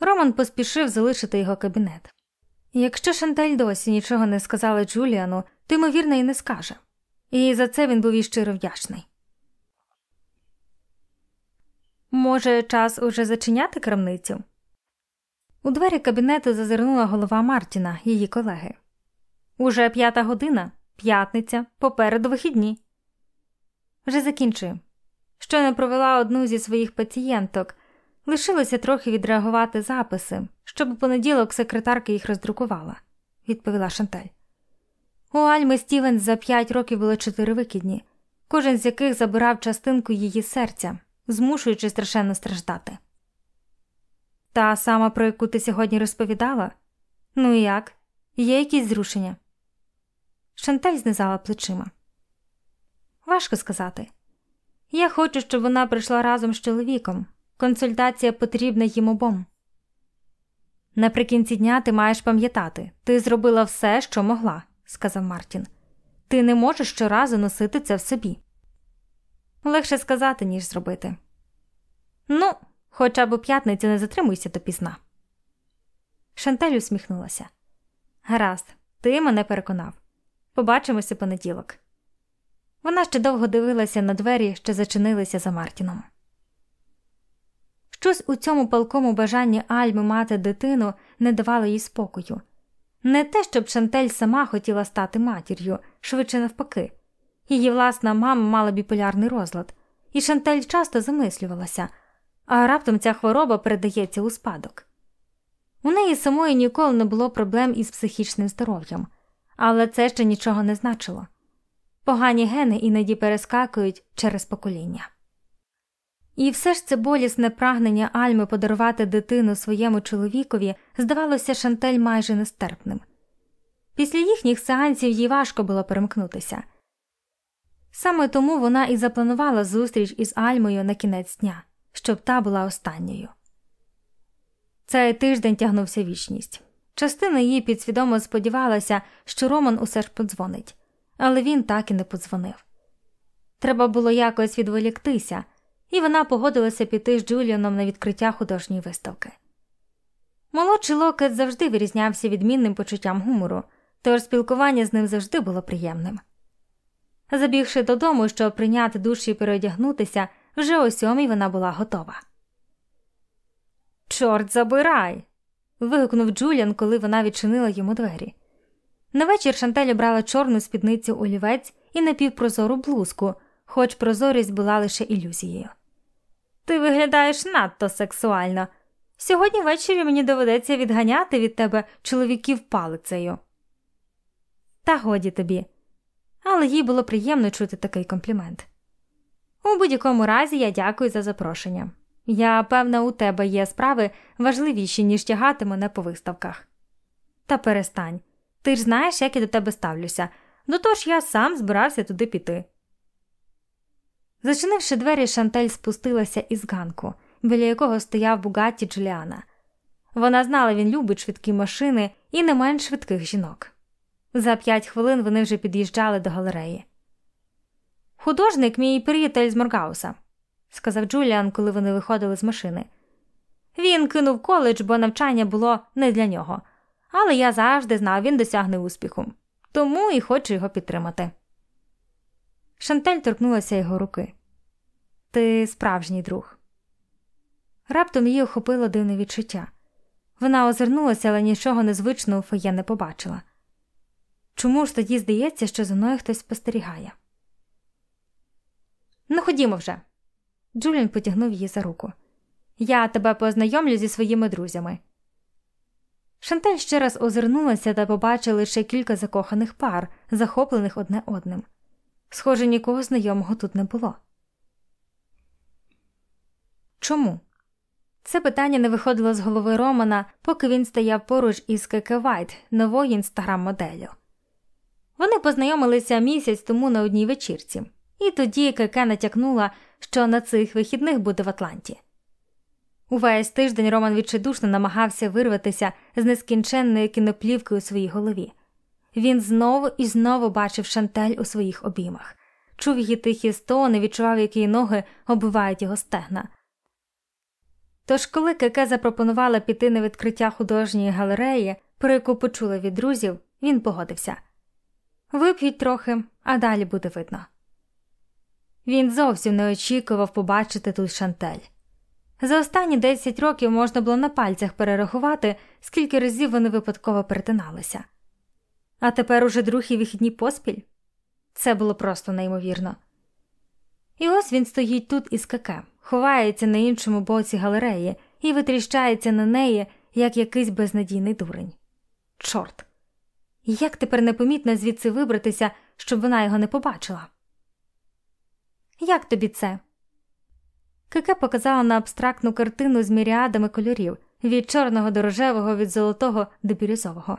Роман поспішив залишити його кабінет. Якщо Шантель досі нічого не сказала Джуліану, то ймовірно і не скаже, і за це він був і щиро вдячний. Може, час уже зачиняти крамницю? У двері кабінету зазирнула голова Мартіна, її колеги. Уже п'ята година, п'ятниця, попереду вихідні. Вже закінчую. Щойно провела одну зі своїх пацієнток, лишилося трохи відреагувати записи, щоб у понеділок секретарка їх роздрукувала, відповіла Шантель. У Альми Стівенс за п'ять років було чотири викидні, кожен з яких забирав частинку її серця, змушуючи страшенно страждати. Та сама, про яку ти сьогодні розповідала? Ну як? Є якісь зрушення? Шантель знизала плечима. Важко сказати. Я хочу, щоб вона прийшла разом з чоловіком. Консультація потрібна їм обом. Наприкінці дня ти маєш пам'ятати, ти зробила все, що могла, сказав Мартін. Ти не можеш щоразу носити це в собі. Легше сказати, ніж зробити. Ну, хоча б у п'ятницю не затримуйся до пізна. Шантель усміхнулася. Гаразд, ти мене переконав. Побачимося понеділок. Вона ще довго дивилася на двері, що зачинилися за Мартіном. Щось у цьому палкому бажанні Альми мати дитину не давало їй спокою. Не те, щоб Шантель сама хотіла стати матір'ю, швидше навпаки. Її власна мама мала біполярний розлад, і Шантель часто замислювалася, а раптом ця хвороба передається у спадок. У неї самої ніколи не було проблем із психічним здоров'ям, але це ще нічого не значило. Погані гени іноді перескакують через покоління. І все ж це болісне прагнення Альми подарувати дитину своєму чоловікові здавалося Шантель майже нестерпним. Після їхніх сеансів їй важко було перемкнутися. Саме тому вона і запланувала зустріч із Альмою на кінець дня, щоб та була останньою. Цей тиждень тягнувся вічність. Частина її підсвідомо сподівалася, що Роман усе ж подзвонить, але він так і не подзвонив. Треба було якось відволіктися і вона погодилася піти з Джуліаном на відкриття художньої виставки. Молодший Локет завжди вирізнявся відмінним почуттям гумору, тож спілкування з ним завжди було приємним. Забігши додому, щоб прийняти душ і переодягнутися, вже о сьомій вона була готова. Чорт забирай. вигукнув Джуліан, коли вона відчинила йому двері. На вечір Шантель обрала чорну спідницю олівець і напівпрозору блузку, хоч прозорість була лише ілюзією. Ти виглядаєш надто сексуально. Сьогодні ввечері мені доведеться відганяти від тебе чоловіків палицею. Та годі тобі. Але їй було приємно чути такий комплімент. У будь-якому разі я дякую за запрошення. Я певна, у тебе є справи важливіші, ніж тягати мене по виставках. Та перестань. Ти ж знаєш, як я до тебе ставлюся. До того ж я сам збирався туди піти. Зачинивши двері, Шантель спустилася із ганку, біля якого стояв Бугатті Джуліана. Вона знала, він любить швидкі машини і не менш швидких жінок. За п'ять хвилин вони вже під'їжджали до галереї. Художник мій приятель з Моргауса, сказав Джуліан, коли вони виходили з машини. Він кинув коледж, бо навчання було не для нього, але я завжди знав, він досягне успіху, тому і хочу його підтримати. Шантель торкнулася його руки. Ти справжній друг. Раптом її охопило дивне відчуття. Вона озирнулася, але нічого незвичного фоє не побачила. Чому ж тоді здається, що за мною хтось спостерігає? Ну, ходімо вже. Джуліан потягнув її за руку. Я тебе познайомлю зі своїми друзями. Шантель ще раз озирнулася та побачила лише кілька закоханих пар, захоплених одне одним. Схоже, нікого знайомого тут не було. Чому? Це питання не виходило з голови Романа, поки він стояв поруч із Кеке Вайт, новою інстаграм-моделлю. Вони познайомилися місяць тому на одній вечірці, і тоді Кеке натякнула, що на цих вихідних буде в Атланті. Увесь тиждень Роман відчайдушно намагався вирватися з нескінченної кіноплівки у своїй голові. Він знову і знову бачив шантель у своїх обіймах, чув її тихі стони, відчував, як її ноги оббивають його стегна. Тож, коли Кеке запропонувала піти на відкриття художньої галереї, про яку почула від друзів, він погодився вип'ють трохи, а далі буде видно. Він зовсім не очікував побачити тут шантель. За останні 10 років можна було на пальцях перерахувати, скільки разів вони випадково перетиналися. А тепер уже другі вихідні поспіль? Це було просто неймовірно. І ось він стоїть тут із каке, ховається на іншому боці галереї і витріщається на неї, як якийсь безнадійний дурень. Чорт! Як тепер непомітно звідси вибратися, щоб вона його не побачила? Як тобі це? Кеке показала на абстрактну картину з міріадами кольорів від чорного до рожевого, від золотого до бірюзового.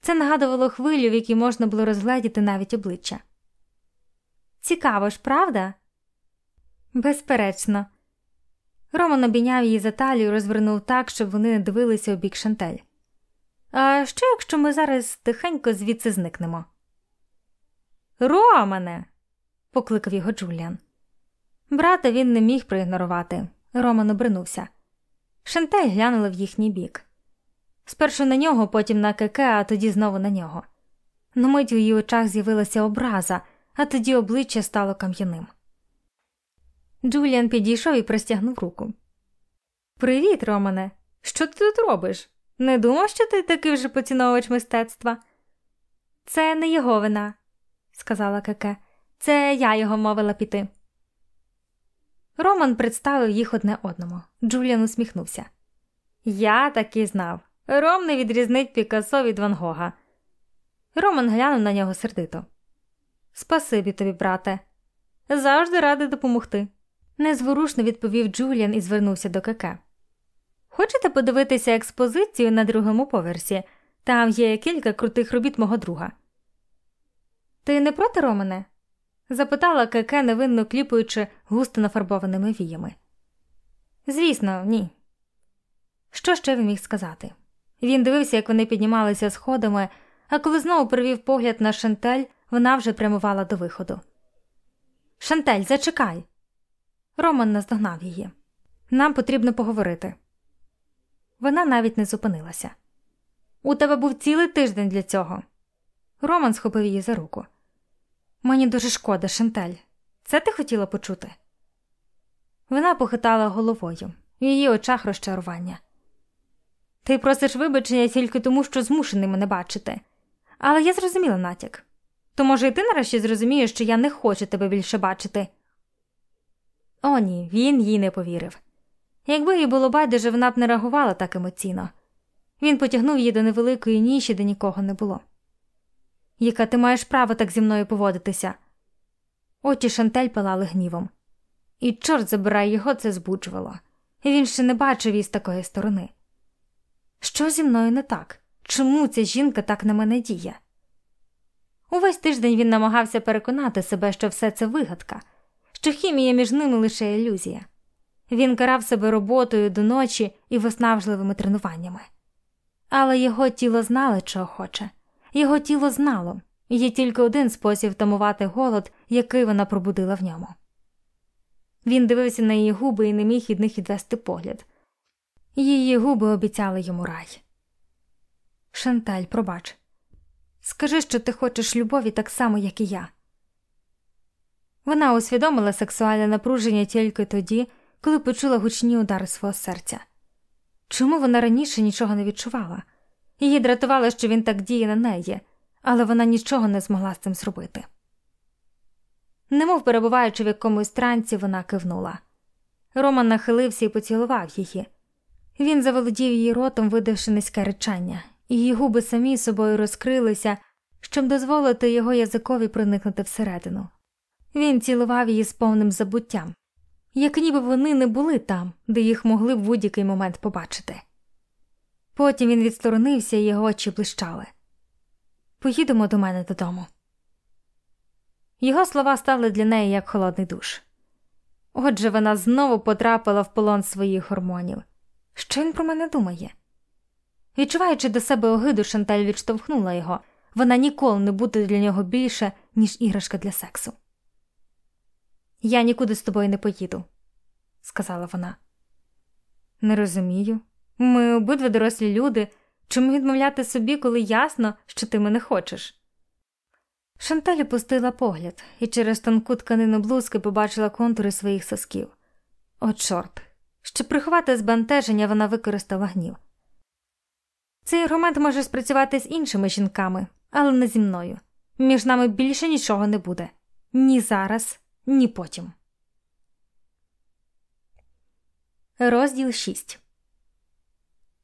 Це нагадувало хвилю, в якій можна було розгледіти навіть обличчя. Цікаво ж, правда? Безперечно. Роман обійняв її за талію, розвернув так, щоб вони не дивилися у бік шантель. А що, якщо ми зараз тихенько звідси зникнемо? Романе. покликав його Джуліан. Брата він не міг проігнорувати. Роман обернувся. Шантель глянула в їхній бік. Спершу на нього, потім на Кеке, а тоді знову на нього. На мить у її очах з'явилася образа, а тоді обличчя стало кам'яним. Джуліан підійшов і простягнув руку. Привіт, Романе. Що ти тут робиш? Не думав, що ти такий вже поціновувач мистецтва? Це не його вина, сказала Кеке. Це я його мовила піти. Роман представив їх одне одному. Джуліан усміхнувся. Я так і знав. Ром не відрізнить Пікассо від Ван Гога. Роман глянув на нього сердито. Спасибі тобі, брате. Завжди радий допомогти. Незворушно відповів Джуліан і звернувся до Кеке. Хочете подивитися експозицію на другому поверсі? Там є кілька крутих робіт мого друга. Ти не проти Романе? запитала Кеке, невинно кліпуючи густо нафарбованими віями. Звісно, ні. Що ще він міг сказати? Він дивився, як вони піднімалися сходами, а коли знову привів погляд на Шантель, вона вже прямувала до виходу. Шантель, зачекай. Роман наздогнав її. Нам потрібно поговорити. Вона навіть не зупинилася. У тебе був цілий тиждень для цього. Роман схопив її за руку. Мені дуже шкода, Шантель. Це ти хотіла почути? Вона похитала головою, в її очах розчарування. Ти просиш вибачення тільки тому, що змушений мене бачити. Але я зрозуміла натяк. То, може, і ти нарешті зрозумієш, що я не хочу тебе більше бачити. О, ні, він їй не повірив. Якби їй було байдуже, вона б не реагувала так емоційно. Він потягнув її до невеликої ніші, де нікого не було. Яка ти маєш право так зі мною поводитися? Очі Шантель палали гнівом. І, чорт забирай, його це збуджувало. Він ще не бачив її з такої сторони. Що зі мною не так? Чому ця жінка так на мене діє? Увесь тиждень він намагався переконати себе, що все це вигадка, що хімія між ними лише ілюзія. Він карав себе роботою до ночі і виснажливими тренуваннями. Але його тіло знало, чого хоче, його тіло знало, є тільки один спосіб втамувати голод, який вона пробудила в ньому. Він дивився на її губи і не міг від них відвести погляд. Її губи обіцяли йому рай. Шанталь, пробач, скажи, що ти хочеш любові так само, як і я. Вона усвідомила сексуальне напруження тільки тоді, коли почула гучні удари свого серця. Чому вона раніше нічого не відчувала? Її дратувало, що він так діє на неї, але вона нічого не змогла з цим зробити. Немов перебуваючи в якомусь транці, вона кивнула. Роман нахилився і поцілував її. Він заволодів її ротом, видавши низьке речання, і її губи самі собою розкрилися, щоб дозволити його язикові проникнути всередину. Він цілував її з повним забуттям, як ніби вони не були там, де їх могли в будь-який момент побачити. Потім він відсторонився і його очі блищали. Поїдемо до мене додому. Його слова стали для неї як холодний душ. Отже, вона знову потрапила в полон своїх гормонів. Що він про мене думає? Відчуваючи до себе огиду, Шанталь відштовхнула його вона ніколи не буде для нього більше, ніж іграшка для сексу. Я нікуди з тобою не поїду, сказала вона. Не розумію. Ми обидва дорослі люди. Чому відмовляти собі, коли ясно, що ти мене хочеш? Шанталь опустила погляд і через тонку тканину блузки побачила контури своїх сосків. О, чорт! Щоб приховати збентеження, вона використала гнів. Цей аргумент може спрацювати з іншими жінками, але не зі мною. Між нами більше нічого не буде ні зараз, ні потім. Розділ 6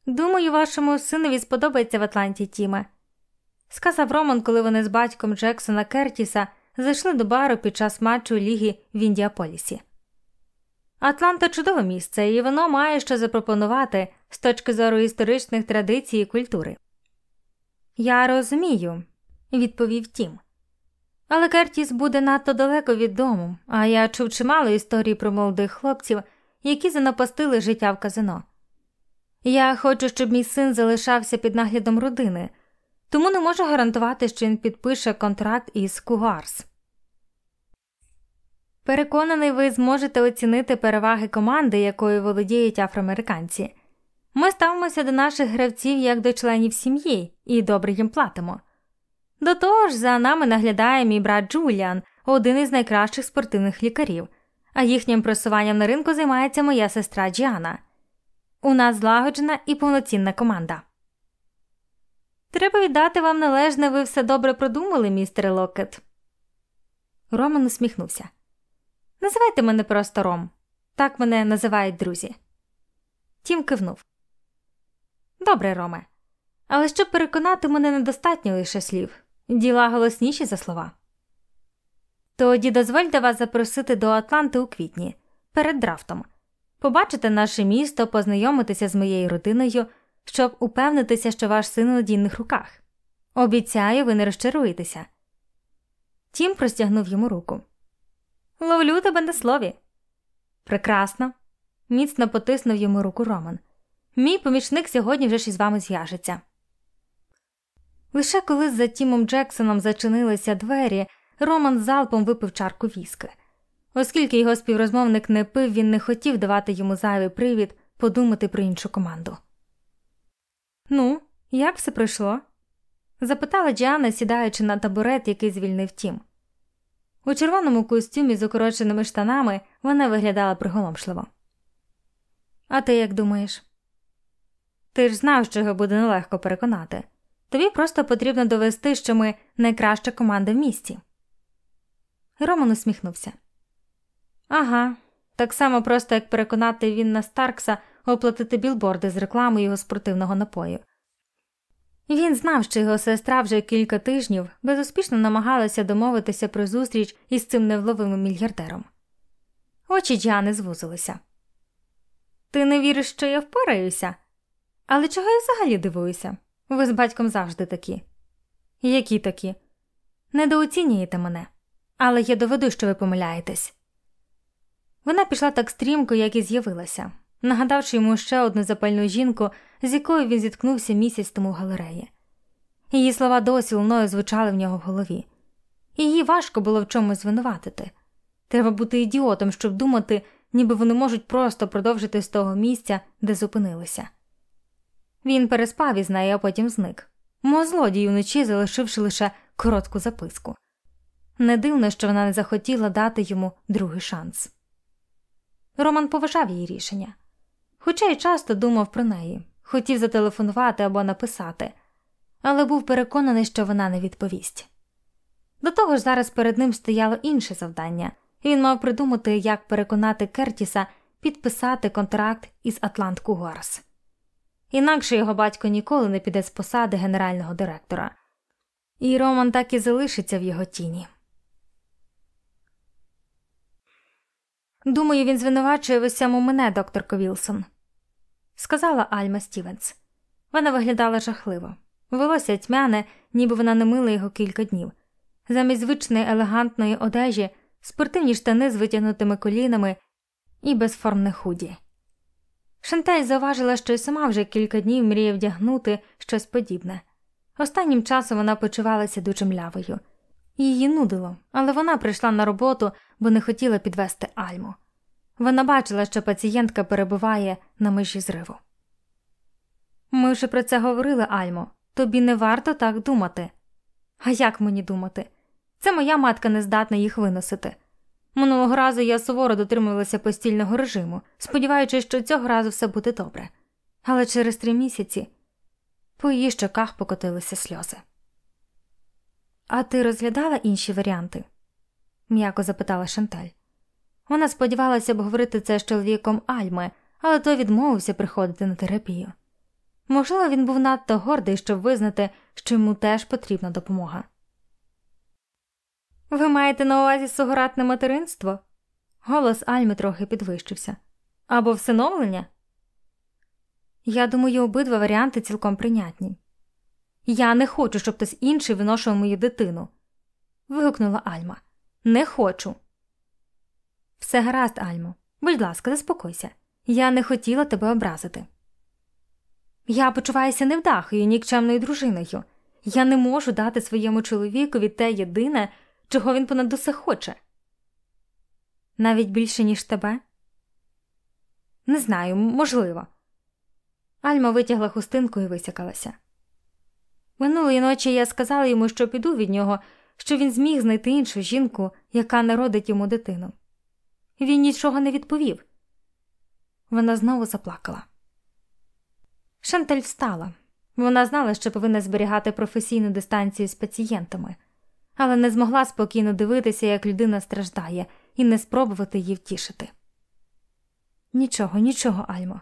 Думаю, вашому синові сподобається в Атланті Тіме, сказав Роман, коли вони з батьком Джексона Кертіса зайшли до бару під час матчу ліги в Індіаполісі. Атланта чудове місце, і воно має що запропонувати з точки зору історичних традицій і культури. Я розумію, відповів Тім. Але Кертіс буде надто далеко від дому, а я чув чимало історій про молодих хлопців, які занапастили життя в казино. Я хочу, щоб мій син залишався під наглядом родини, тому не можу гарантувати, що він підпише контракт із Кугарс. Переконаний, ви зможете оцінити переваги команди, якою володіють афроамериканці. Ми ставимося до наших гравців як до членів сім'ї і добре їм платимо. До того ж, за нами наглядає мій брат Джуліан, один із найкращих спортивних лікарів, а їхнім просуванням на ринку займається моя сестра Джіана. У нас злагоджена і повноцінна команда. Треба віддати вам належне, ви все добре продумали, містере Локет. Роман усміхнувся. Називайте мене просто Ром. Так мене називають друзі. Тім кивнув. Добре, Роме. Але щоб переконати мене недостатньо лише слів, діла голосніші за слова. Тоді дозвольте вас запросити до Атланти у квітні перед драфтом, побачити наше місто, познайомитися з моєю родиною, щоб упевнитися, що ваш син у надійних руках. Обіцяю, ви не розчаруєтеся. Тім простягнув йому руку. Ловлю тебе на слові. Прекрасно. Міцно потиснув йому руку Роман. Мій помічник сьогодні вже ж із вами зв'яжеться. Лише коли за Тімом Джексоном зачинилися двері, Роман залпом випив чарку віски. Оскільки його співрозмовник не пив, він не хотів давати йому зайвий привід подумати про іншу команду. Ну, як все пройшло? запитала Діана, сідаючи на табурет, який звільнив тім. У червоному костюмі з укороченими штанами вона виглядала приголомшливо. А ти як думаєш? Ти ж знав, що його буде нелегко переконати. Тобі просто потрібно довести, що ми найкраща команда в місті. Роман усміхнувся. Ага, так само просто як переконати Вінна Старкса оплатити білборди з реклами його спортивного напою. Він знав, що його сестра вже кілька тижнів безуспішно намагалася домовитися про зустріч із цим невловимим мільярдером. Очі Діани звузилися. Ти не віриш, що я впораюся? Але чого я взагалі дивуюся? Ви з батьком завжди такі. Які такі? Недооцінюєте мене, але я доведу, що ви помиляєтесь. Вона пішла так стрімко, як і з'явилася, нагадавши йому ще одну запальну жінку, з якою він зіткнувся місяць тому в галереї. Її слова досі луною звучали в нього в голові, її важко було в чомусь звинуватити. Треба бути ідіотом, щоб думати, ніби вони можуть просто продовжити з того місця, де зупинилися. Він переспав із нею, а потім зник, мов злодій уночі залишивши лише коротку записку. Не дивно, що вона не захотіла дати йому другий шанс. Роман поважав її рішення, хоча й часто думав про неї, хотів зателефонувати або написати, але був переконаний, що вона не відповість. До того ж, зараз перед ним стояло інше завдання, він мав придумати, як переконати Кертіса підписати контракт із Атланта Кугарс. Інакше його батько ніколи не піде з посади генерального директора, і Роман так і залишиться в його тіні. Думаю, він звинувачує в усьому мене, докторко Вілсон, сказала Альма Стівенс. Вона виглядала жахливо, волосся тьмяне, ніби вона не мила його кілька днів. Замість звичної елегантної одежі, спортивні штани з витягнутими колінами і безформне худі. Шантель зауважила, що й сама вже кілька днів мріє вдягнути щось подібне. Останнім часом вона почувалася дуже млявою. Її нудило, але вона прийшла на роботу, бо не хотіла підвести Альму. Вона бачила, що пацієнтка перебуває на межі зриву. Ми вже про це говорили, Альмо. Тобі не варто так думати. А як мені думати? Це моя матка не здатна їх виносити. Минулого разу я суворо дотримувалася постільного режиму, сподіваючись, що цього разу все буде добре. Але через три місяці по її щоках покотилися сльози. А ти розглядала інші варіанти? м'яко запитала Шанталь. Вона сподівалася обговорити це з чоловіком Альми, але той відмовився приходити на терапію. Можливо, він був надто гордий, щоб визнати, що йому теж потрібна допомога. Ви маєте на увазі сугоратне материнство? Голос Альми трохи підвищився. Або всиновлення? Я думаю, обидва варіанти цілком прийнятні. Я не хочу, щоб хтось інший виношував мою дитину. вигукнула Альма. Не хочу. Все гаразд, Альмо. Будь ласка, заспокойся. Я не хотіла тебе образити. Я почуваюся невдахою, нікчемною дружиною. Я не можу дати своєму чоловікові те єдине, чого він понад усе хоче. Навіть більше, ніж тебе? Не знаю, можливо. Альма витягла хустинку і висякалася. Минулої ночі я сказала йому, що піду від нього, що він зміг знайти іншу жінку, яка народить йому дитину. Він нічого не відповів. Вона знову заплакала. Шантель встала. Вона знала, що повинна зберігати професійну дистанцію з пацієнтами, але не змогла спокійно дивитися, як людина страждає, і не спробувати її втішити. Нічого, нічого, Альмо.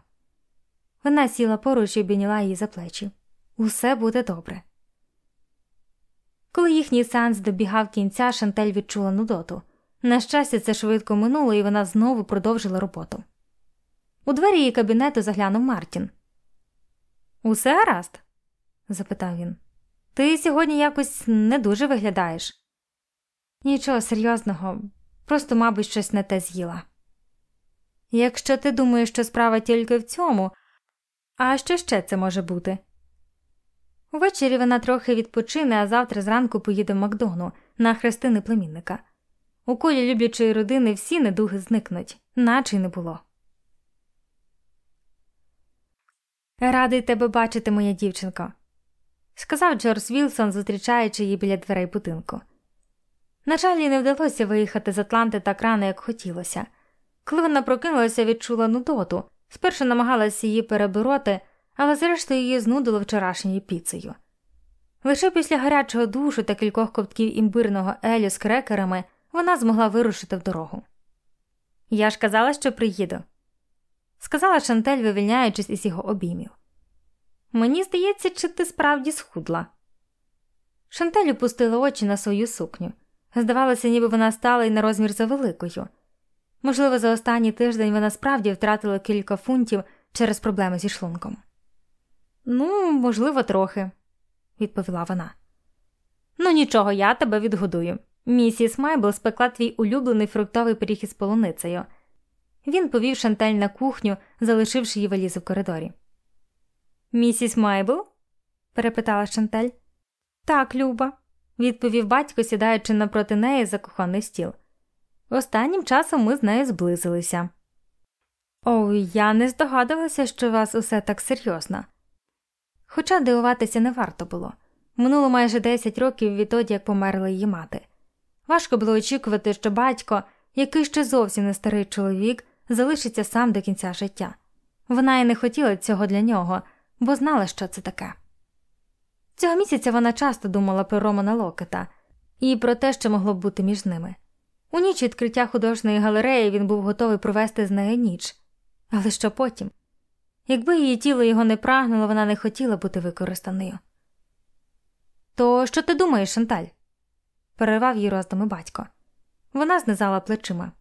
Вона сіла поруч і обійняла її за плечі. Усе буде добре. Коли їхній сеанс добігав кінця, Шантель відчула нудоту. На щастя, це швидко минуло, і вона знову продовжила роботу. У двері її кабінету заглянув Мартін. Усе гаразд? запитав він. Ти сьогодні якось не дуже виглядаєш. Нічого серйозного, просто, мабуть, щось не те з'їла. Якщо ти думаєш, що справа тільки в цьому, а що ще це може бути? Увечері вона трохи відпочине, а завтра зранку поїде в Макдону на хрестини племінника. У колі люблячої родини всі недуги зникнуть, наче й не було. Радий тебе бачити, моя дівчинко, сказав Джордж Вілсон, зустрічаючи її біля дверей будинку. На жаль, їй не вдалося виїхати з Атланти так рано, як хотілося. Коли вона прокинулася, відчула нудоту, спершу намагалася її перебороти, але зрештою її знудило вчорашньою піцею. Лише після гарячого душу та кількох ковтків імбирного елю з крекерами вона змогла вирушити в дорогу. Я ж казала, що приїду, сказала Шантель, вивільняючись із його обіймів. Мені здається, чи ти справді схудла. Шантель опустила очі на свою сукню. Здавалося, ніби вона стала й на розмір за великою. Можливо, за останній тиждень вона справді втратила кілька фунтів через проблеми зі шлунком. Ну, можливо, трохи, відповіла вона. Ну, нічого, я тебе відгодую. Місіс Майбл спекла твій улюблений фруктовий пиріг із полуницею. Він повів Шантель на кухню, залишивши її валізу в коридорі. Місіс Майбл? перепитала Шантель. Так, Люба, відповів батько, сідаючи напроти неї за кухонний стіл. Останнім часом ми з нею зблизилися. О, я не здогадувалася, що у вас усе так серйозно. Хоча дивуватися не варто було. Минуло майже 10 років відтоді, як померла її мати. Важко було очікувати, що батько, який ще зовсім не старий чоловік, залишиться сам до кінця життя. Вона й не хотіла цього для нього, бо знала, що це таке. Цього місяця вона часто думала про Романа Локета і про те, що могло б бути між ними. У ніч відкриття художньої галереї він був готовий провести з нею ніч. Але що потім? Якби її тіло його не прагнуло, вона не хотіла бути використаною. То що ти думаєш, Шанталь? перервав її роздуми батько. Вона знизала плечима.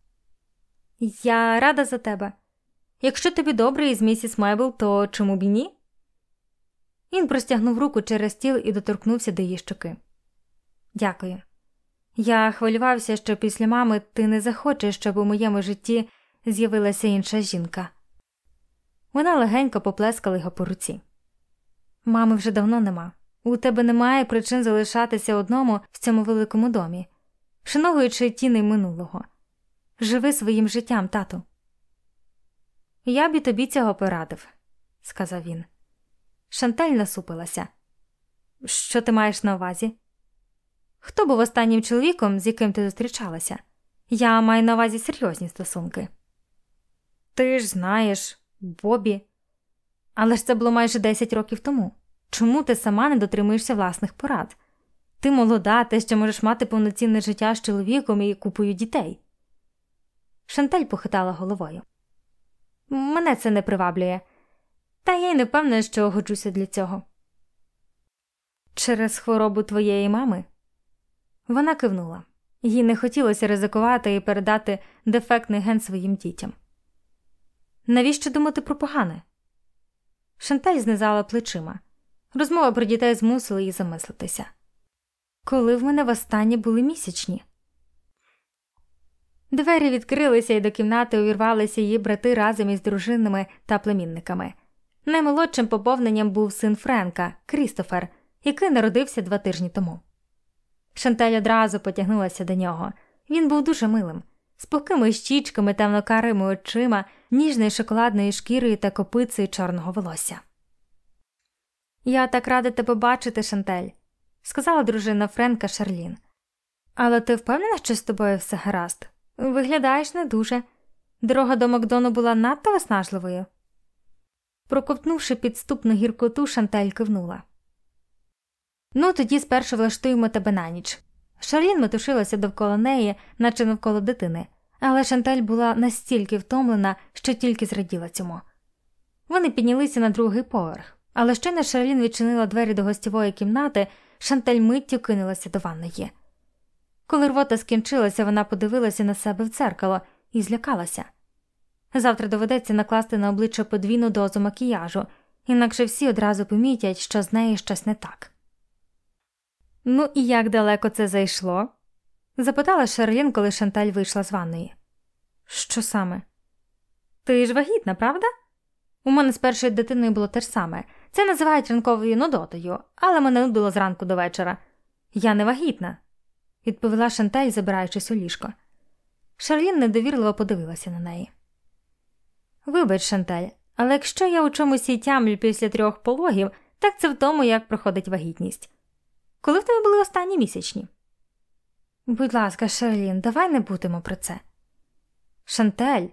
Я рада за тебе. Якщо тобі добре із місіс Мейбл, то чому б і ні? Він простягнув руку через стіл і доторкнувся до її щоки. Дякую. Я хвилювався, що після мами ти не захочеш, щоб у моєму житті з'явилася інша жінка. Вона легенько поплескала його по руці. Мами вже давно нема. У тебе немає причин залишатися одному в цьому великому домі, вшановуючи тіни минулого. Живи своїм життям, тату. Я б і тобі цього порадив, сказав він. Шанталь насупилася. Що ти маєш на увазі? Хто був останнім чоловіком, з яким ти зустрічалася? Я маю на увазі серйозні стосунки. Ти ж знаєш, Бобі. Але ж це було майже 10 років тому. Чому ти сама не дотримуєшся власних порад? Ти молода, ти ще можеш мати повноцінне життя з чоловіком і купою дітей. Шантель похитала головою. Мене це не приваблює, та я й не впевнена, що годжуся для цього. Через хворобу твоєї мами. Вона кивнула, їй не хотілося ризикувати і передати дефектний ген своїм дітям. Навіщо думати про погане? Шантель знизала плечима. Розмова про дітей змусила її замислитися. Коли в мене востаннє були місячні. Двері відкрилися і до кімнати увірвалися її брати разом із дружинами та племінниками. Наймолодшим поповненням був син Френка Крістофер, який народився два тижні тому. Шантель одразу потягнулася до нього. Він був дуже милим, з пухкими щічками, темно-карими очима, ніжною шоколадною шкірою та копицею чорного волосся. Я так рада тебе бачити, Шантель, сказала дружина Френка Шарлін. Але ти впевнена, що з тобою все гаразд? Виглядаєш не дуже. Дорога до Макдону була надто виснажливою. Проковтнувши підступну гіркоту, Шантель кивнула. Ну, тоді спершу влаштуємо тебе на ніч. Шарлін метушилася довкола неї, наче навколо дитини, але Шантель була настільки втомлена, що тільки зраділа цьому. Вони піднялися на другий поверх, але щойно Шарлін відчинила двері до гостєвої кімнати, Шантель миттю кинулася до ванної. Коли рвота скінчилася, вона подивилася на себе в дзеркало і злякалася. Завтра доведеться накласти на обличчя подвійну дозу макіяжу, інакше всі одразу помітять, що з нею щось не так. Ну і як далеко це зайшло? запитала Шарлін, коли Шанталь вийшла з ванної. Що саме? Ти ж вагітна, правда? У мене з першою дитиною було те ж саме. Це називають ранковою нудотою, але мене нудило зранку до вечора. Я не вагітна, відповіла Шанталь, забираючись у ліжко. Шарлін недовірливо подивилася на неї. Вибач, Шанталь, але якщо я у чомусь і тямлю після трьох пологів, так це в тому, як проходить вагітність. Коли в тебе були останні місячні? Будь ласка, Шарлін, давай не будемо про це. Шантель.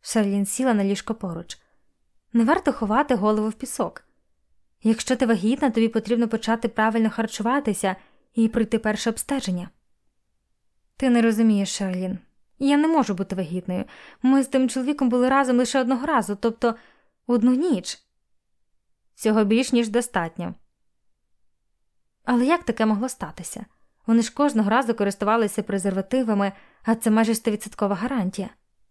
Шарлін сіла на ліжко поруч. Не варто ховати голову в пісок. Якщо ти вагітна, тобі потрібно почати правильно харчуватися і пройти перше обстеження. Ти не розумієш, Шарлін. Я не можу бути вагітною. Ми з тим чоловіком були разом лише одного разу, тобто одну ніч. Цього більш ніж достатньо. Але як таке могло статися? Вони ж кожного разу користувалися презервативами, а це майже стовідсоткова гарантія.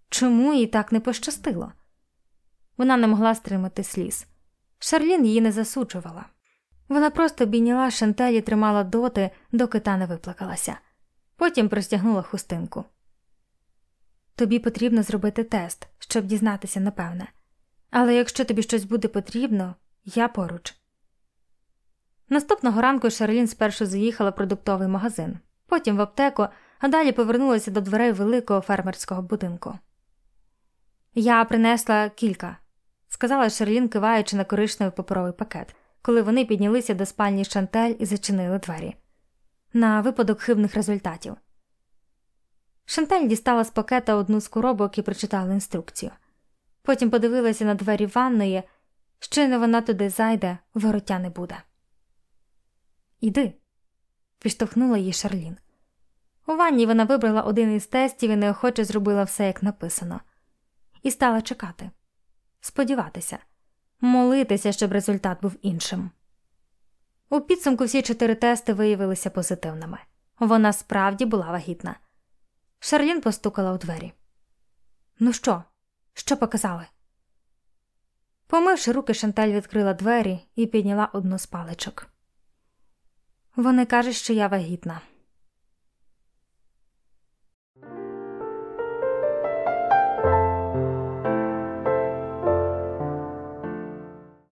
Чому їй так не пощастило? Вона не могла стримати сліз. Шарлін її не засуджувала. Вона просто обійняла Шантель і тримала доти, доки та не виплакалася. Потім простягнула хустинку. Тобі потрібно зробити тест, щоб дізнатися, напевне. Але якщо тобі щось буде потрібно, я поруч. Наступного ранку Шарлін спершу заїхала в продуктовий магазин, потім в аптеку, а далі повернулася до дверей великого фермерського будинку. Я принесла кілька, сказала Шарлін, киваючи на коричневий паперовий пакет, коли вони піднялися до спальні Шантель і зачинили двері. На випадок хибних результатів. Шантель дістала з пакета одну з коробок і прочитала інструкцію. Потім подивилася на двері ванної, щойно вона туди зайде, вороття не буде. Іди, підштовхнула її Шарлін. У ванні вона вибрала один із тестів і неохоче зробила все, як написано, і стала чекати, сподіватися, молитися, щоб результат був іншим. У підсумку всі чотири тести виявилися позитивними. Вона справді була вагітна. Шарлін постукала у двері. Ну що, що показали? Помивши руки, Шанталь відкрила двері і підняла одну з паличок. Вони кажуть, що я вагітна.